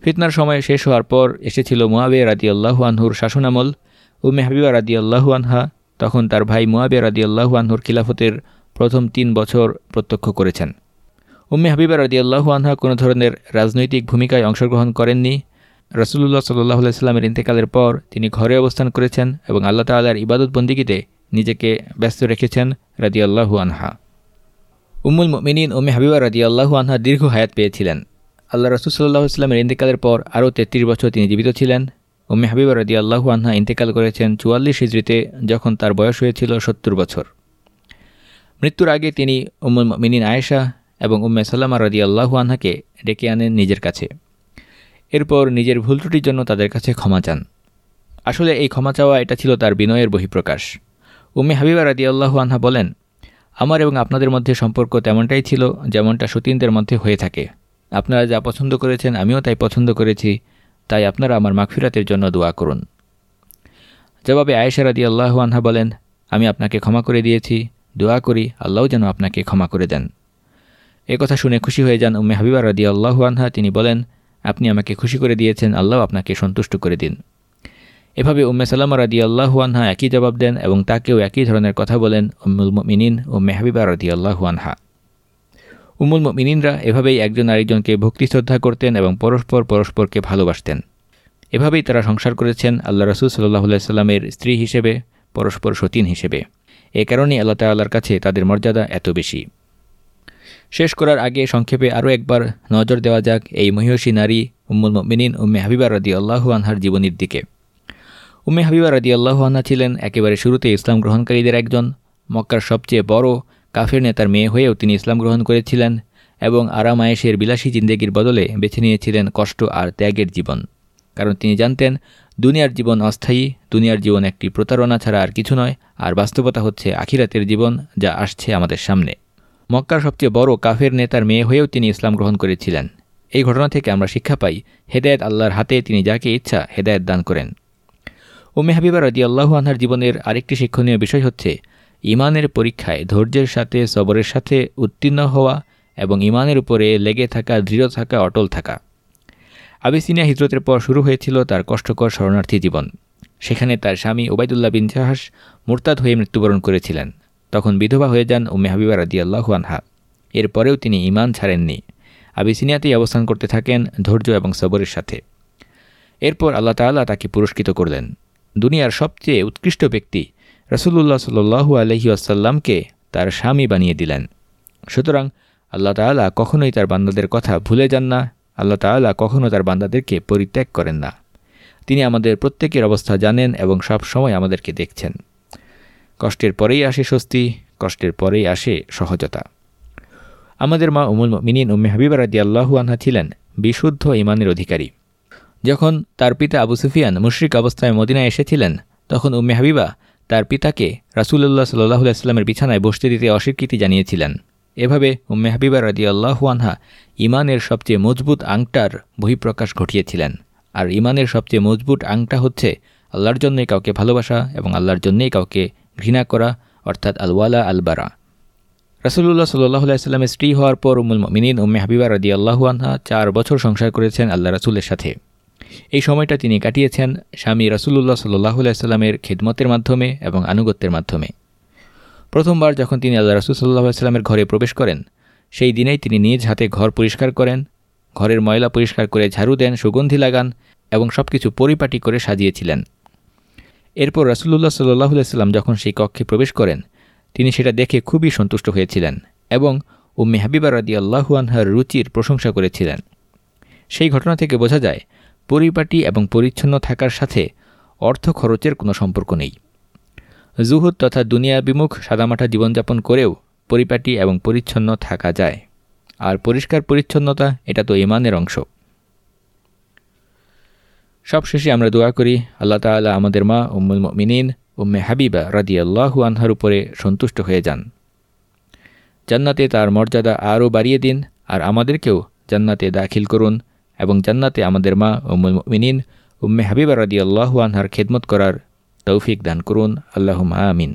ফিতনার সময় শেষ হওয়ার পর এসেছিল মুয়াবে রাদি আল্লাহু আনহুর শাসনামল। ও মেহবিবা রাদি আল্লাহু আনহা তখন তার ভাই মুয়াবে রাদি আল্লাহু আনহুর খিলাফতের প্রথম তিন বছর প্রত্যক্ষ করেছেন। উম্মে হাবিবা রাদি আল্লাহু আনহা কোনো ধরনের রাজনৈতিক ভূমিকায় অংশগ্রহণ করেননি। রসুল্লাহ সাল্লাহ আলাইস্লামের ইন্তেকালের পর তিনি ঘরে অবস্থান করেছেন এবং আল্লাহ তাল্লাহর ইবাদত বন্দিগিতে নিজেকে ব্যস্ত রেখেছেন রাদি আল্লাহু আনহা। উম্মুল মিনিন উম্মে হাবিবা আল্লাহু আনহা দীর্ঘ হায়াত পেয়েছিলেন। আল্লাহ রসুল সাল্লাহ ইসলামের ইন্তেকালের পর আরও তেত্রিশ বছর তিনি জীবিত ছিলেন। উম্মে হাবিবা রাদি আল্লাহু আনহা ইন্তেকাল করেছেন চুয়াল্লিশ হিজড়িতে, যখন তার বয়স হয়েছিল সত্তর বছর। মৃত্যুর আগে তিনি উম্মুল মিনিন আয়েশা এবং উম্মে সাল্লামা রাদি আল্লাহু আনহাকে ডেকে আনেন নিজের কাছে। এরপর নিজের ভুল ত্রুটির জন্য তাদের কাছে ক্ষমা চান। আসলে এই ক্ষমা চাওয়া, এটা ছিল তার বিনয়ের বহিঃপ্রকাশ। উম্মে হাবিবা রাদি আল্লাহু আনহা বলেন, আমার এবং আপনাদের মধ্যে সম্পর্ক তেমনটাই ছিল যেমনটা সতীনদের মধ্যে হয়ে থাকে। আপনারা যা পছন্দ করেছেন, আমিও তাই পছন্দ করেছি। তাই আপনারা আমার মাগফিরাতের জন্য দোয়া করুন। জবাবে আয়েশা রাদি আল্লাহু আনহা বলেন, আমি আপনাকে ক্ষমা করে দিয়েছি। দোয়া করি আল্লাহ যেন আপনাকে ক্ষমা করে দেন। এ কথা শুনে খুশি হয়ে যান উম্মে হাবিবা রাদি আল্লাহু আনহা। তিনি বলেন, আপনি আমাকে খুশি করে দিয়েছেন, আল্লাহ আপনাকে সন্তুষ্ট করে দিন। এভাবে উম্মে সাল্লামা রাদি আল্লাহু আনহা একই জবাব দেন এবং তাকেও একই ধরনের কথা বলেন উম্মুল মিনিন ও মেহবিবা রাদি আল্লাহু আনহা। উম্মুল মিনিনরা এভাবেই একজন আরেকজনকে ভক্তি শ্রদ্ধা করতেন এবং পরস্পর পরস্পরকে ভালোবাসতেন। এভাবেই তারা সংসার করেছেন আল্লাহ রসুল সাল্লাহ সাল্লামের স্ত্রী হিসেবে, পরস্পর সতীন হিসেবে। এ কারণেই আল্লাহ তাল্লাহর কাছে তাদের মর্যাদা এত বেশি। শেষ করার আগে সংক্ষেপে আরও একবার নজর দেওয়া যাক এই মহিষী নারী উম্মুল মিনিন উম্মে হাবিবা রাদি আল্লাহু আনহার জীবনীর দিকে। উম্মে হাবিবা রাদি আল্লাহু আনহা ছিলেন একেবারে শুরুতে ইসলাম গ্রহণকারীদের একজন, মক্কার সবচেয়ে বড় কাফের নেতার মেয়ে হয়েও তিনি ইসলাম গ্রহণ করেছিলেন এবং আরাম আয়েসের বিলাসী জিন্দেগির বদলে বেছে নিয়েছিলেন কষ্ট আর ত্যাগের জীবন। কারণ তিনি জানতেন, দুনিয়ার জীবন অস্থায়ী, দুনিয়ার জীবন একটি প্রতারণা ছাড়া আর কিছু নয়, আর বাস্তবতা হচ্ছে আখিরাতের জীবন যা আসছে আমাদের সামনে। মক্কার সবচেয়ে বড় কাফের নেতার মেয়ে হয়েও তিনি ইসলাম গ্রহণ করেছিলেন। এই ঘটনা থেকে আমরা শিক্ষা পাই, হেদায়ত আল্লাহর হাতে তিনি যাকে ইচ্ছা হেদায়ত দান করেন। উম্মে হাবিবা রাজি আল্লাহু আনহার জীবনের আরেকটি শিক্ষণীয় বিষয় হচ্ছে ইমানের পরীক্ষায় ধৈর্যের সাথে, সবরের সাথে উত্তীর্ণ হওয়া এবং ইমানের উপরে লেগে থাকা, দৃঢ় থাকা, অটল থাকা। আবিসিনিয়া হিজরতের পর শুরু হয়েছিল তার কষ্টকর শরণার্থী জীবন। সেখানে তার স্বামী ওবায়দুল্লাহ বিন জাহাস মোরতাদ হয়ে মৃত্যুবরণ করেছিলেন। তখন বিধবা হয়ে যান উম্মে হাবিবা রাদিয়াল্লাহু আনহা। এরপরেও তিনি ইমান ছাড়েননি। আবিসিনিয়াতেই অবস্থান করতে থাকেন ধৈর্য এবং সবরের সাথে। এরপর আল্লাহ তাআলা তাকে পুরস্কৃত করলেন। দুনিয়ার সবচেয়ে উৎকৃষ্ট ব্যক্তি রসুল্লাহ সাল্লু আলহি আসাল্লামকে তার স্বামী বানিয়ে দিলেন। সুতরাং আল্লাহ তাআলা কখনোই তার বান্দাদের কথা ভুলে যান না, আল্লাহ তাআলা কখনও তার বান্দাদেরকে পরিত্যাগ করেন না। তিনি আমাদের প্রত্যেকের অবস্থা জানেন এবং সব সময় আমাদেরকে দেখছেন। কষ্টের পরেই আসে স্বস্তি, কষ্টের পরেই আসে সহজতা। আমাদের মা উমুল মিনিন উম্মে হাবিবা রাদি আল্লাহু আনহা ছিলেন বিশুদ্ধ ইমানের অধিকারী। যখন তার পিতা আবু সুফিয়ান মুশরিক অবস্থায় মদিনায় এসেছিলেন, তখন উম্মে হাবিবা তার পিতাকে রাসুল্লাহ সাল্লাহ বিছানায় বসতে দিতে অস্বীকৃতি জানিয়েছিলেন। এভাবে উম্মে হাবিবা রাদি আল্লাহু আনহা ইমানের সবচেয়ে মজবুত আংটার বহিঃপ্রকাশ ঘটিয়েছিলেন। আর ইমানের সবচেয়ে মজবুত আংটা হচ্ছে আল্লাহর জন্যই কাউকে ভালোবাসা এবং আল্লাহর জন্যই কাউকে ঘৃণা করা, অর্থাৎ আলওয়ালা, আলবারা। রাসুল্লাহ সাল্লাহ স্ত্রী হওয়ার পর উমুল মিনিন উম্মে হাবিবা রাদি আল্লাহু আনহা চার বছর সংসার করেছেন আল্লাহ রাসুলের সাথে। এই সময়টা তিনি কাটিয়েছেন স্বামী রাসুল্লাহ সাল্লাহ সাল্লামের খেদমতের মাধ্যমে এবং আনুগত্যের মাধ্যমে। প্রথমবার যখন তিনি আল্লাহ রাসুল সাল্লাহ সাল্লামের ঘরে প্রবেশ করেন, সেই দিনেই তিনি নিজ হাতে ঘর পরিষ্কার করেন, ঘরের ময়লা পরিষ্কার করে ঝাড়ু দেন, সুগন্ধি লাগান এবং সব কিছু পরিপাটি করে সাজিয়েছিলেন। এরপর রাসুল্লাহ সাল্লাহ সাল্লাম যখন সেই কক্ষে প্রবেশ করেন, তিনি সেটা দেখে খুবই সন্তুষ্ট হয়েছিলেন এবং উম্মি হাবিবা রাদি আল্লাহু আনহার রুচির প্রশংসা করেছিলেন। সেই ঘটনা থেকে বোঝা যায়, পরিপাটি এবং পরিচ্ছন্ন থাকার সাথে অর্থ খরচের কোনো সম্পর্ক নেই। জুহুদ তথা দুনিয়া বিমুখ সাদামাটা জীবনযাপন করেও পরিপাটি এবং পরিচ্ছন্ন থাকা যায়। আর পরিষ্কার পরিচ্ছন্নতা এটা তো ইমানের অংশ। সবশেষে আমরা দোয়া করি, আল্লাহ তালা আমাদের মা উম্মুল মিনিন উম্মে হাবিবা রাদি আল্লাহু আনহার উপরে সন্তুষ্ট হয়ে যান। জান্নাতে তার মর্যাদা আরও বাড়িয়ে দিন আর আমাদেরকেও জান্নাতে দাখিল করুন এবং জান্নাতে আমাদের মা উম্মুল মিনিন উম্মে হাবিবা রাদি আল্লাহু আনহার খেদমত করার তৌফিক দান করুন। আল্লাহ আমিন।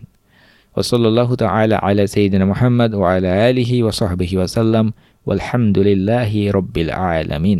ওসল্লাহ তালা আলা সঈদিন মোহাম্মদ ও আলা আলিহি ওসহবিহি ওসাল্লাম ওলহামদুলিল্লাহি রব্বিল আলামিন।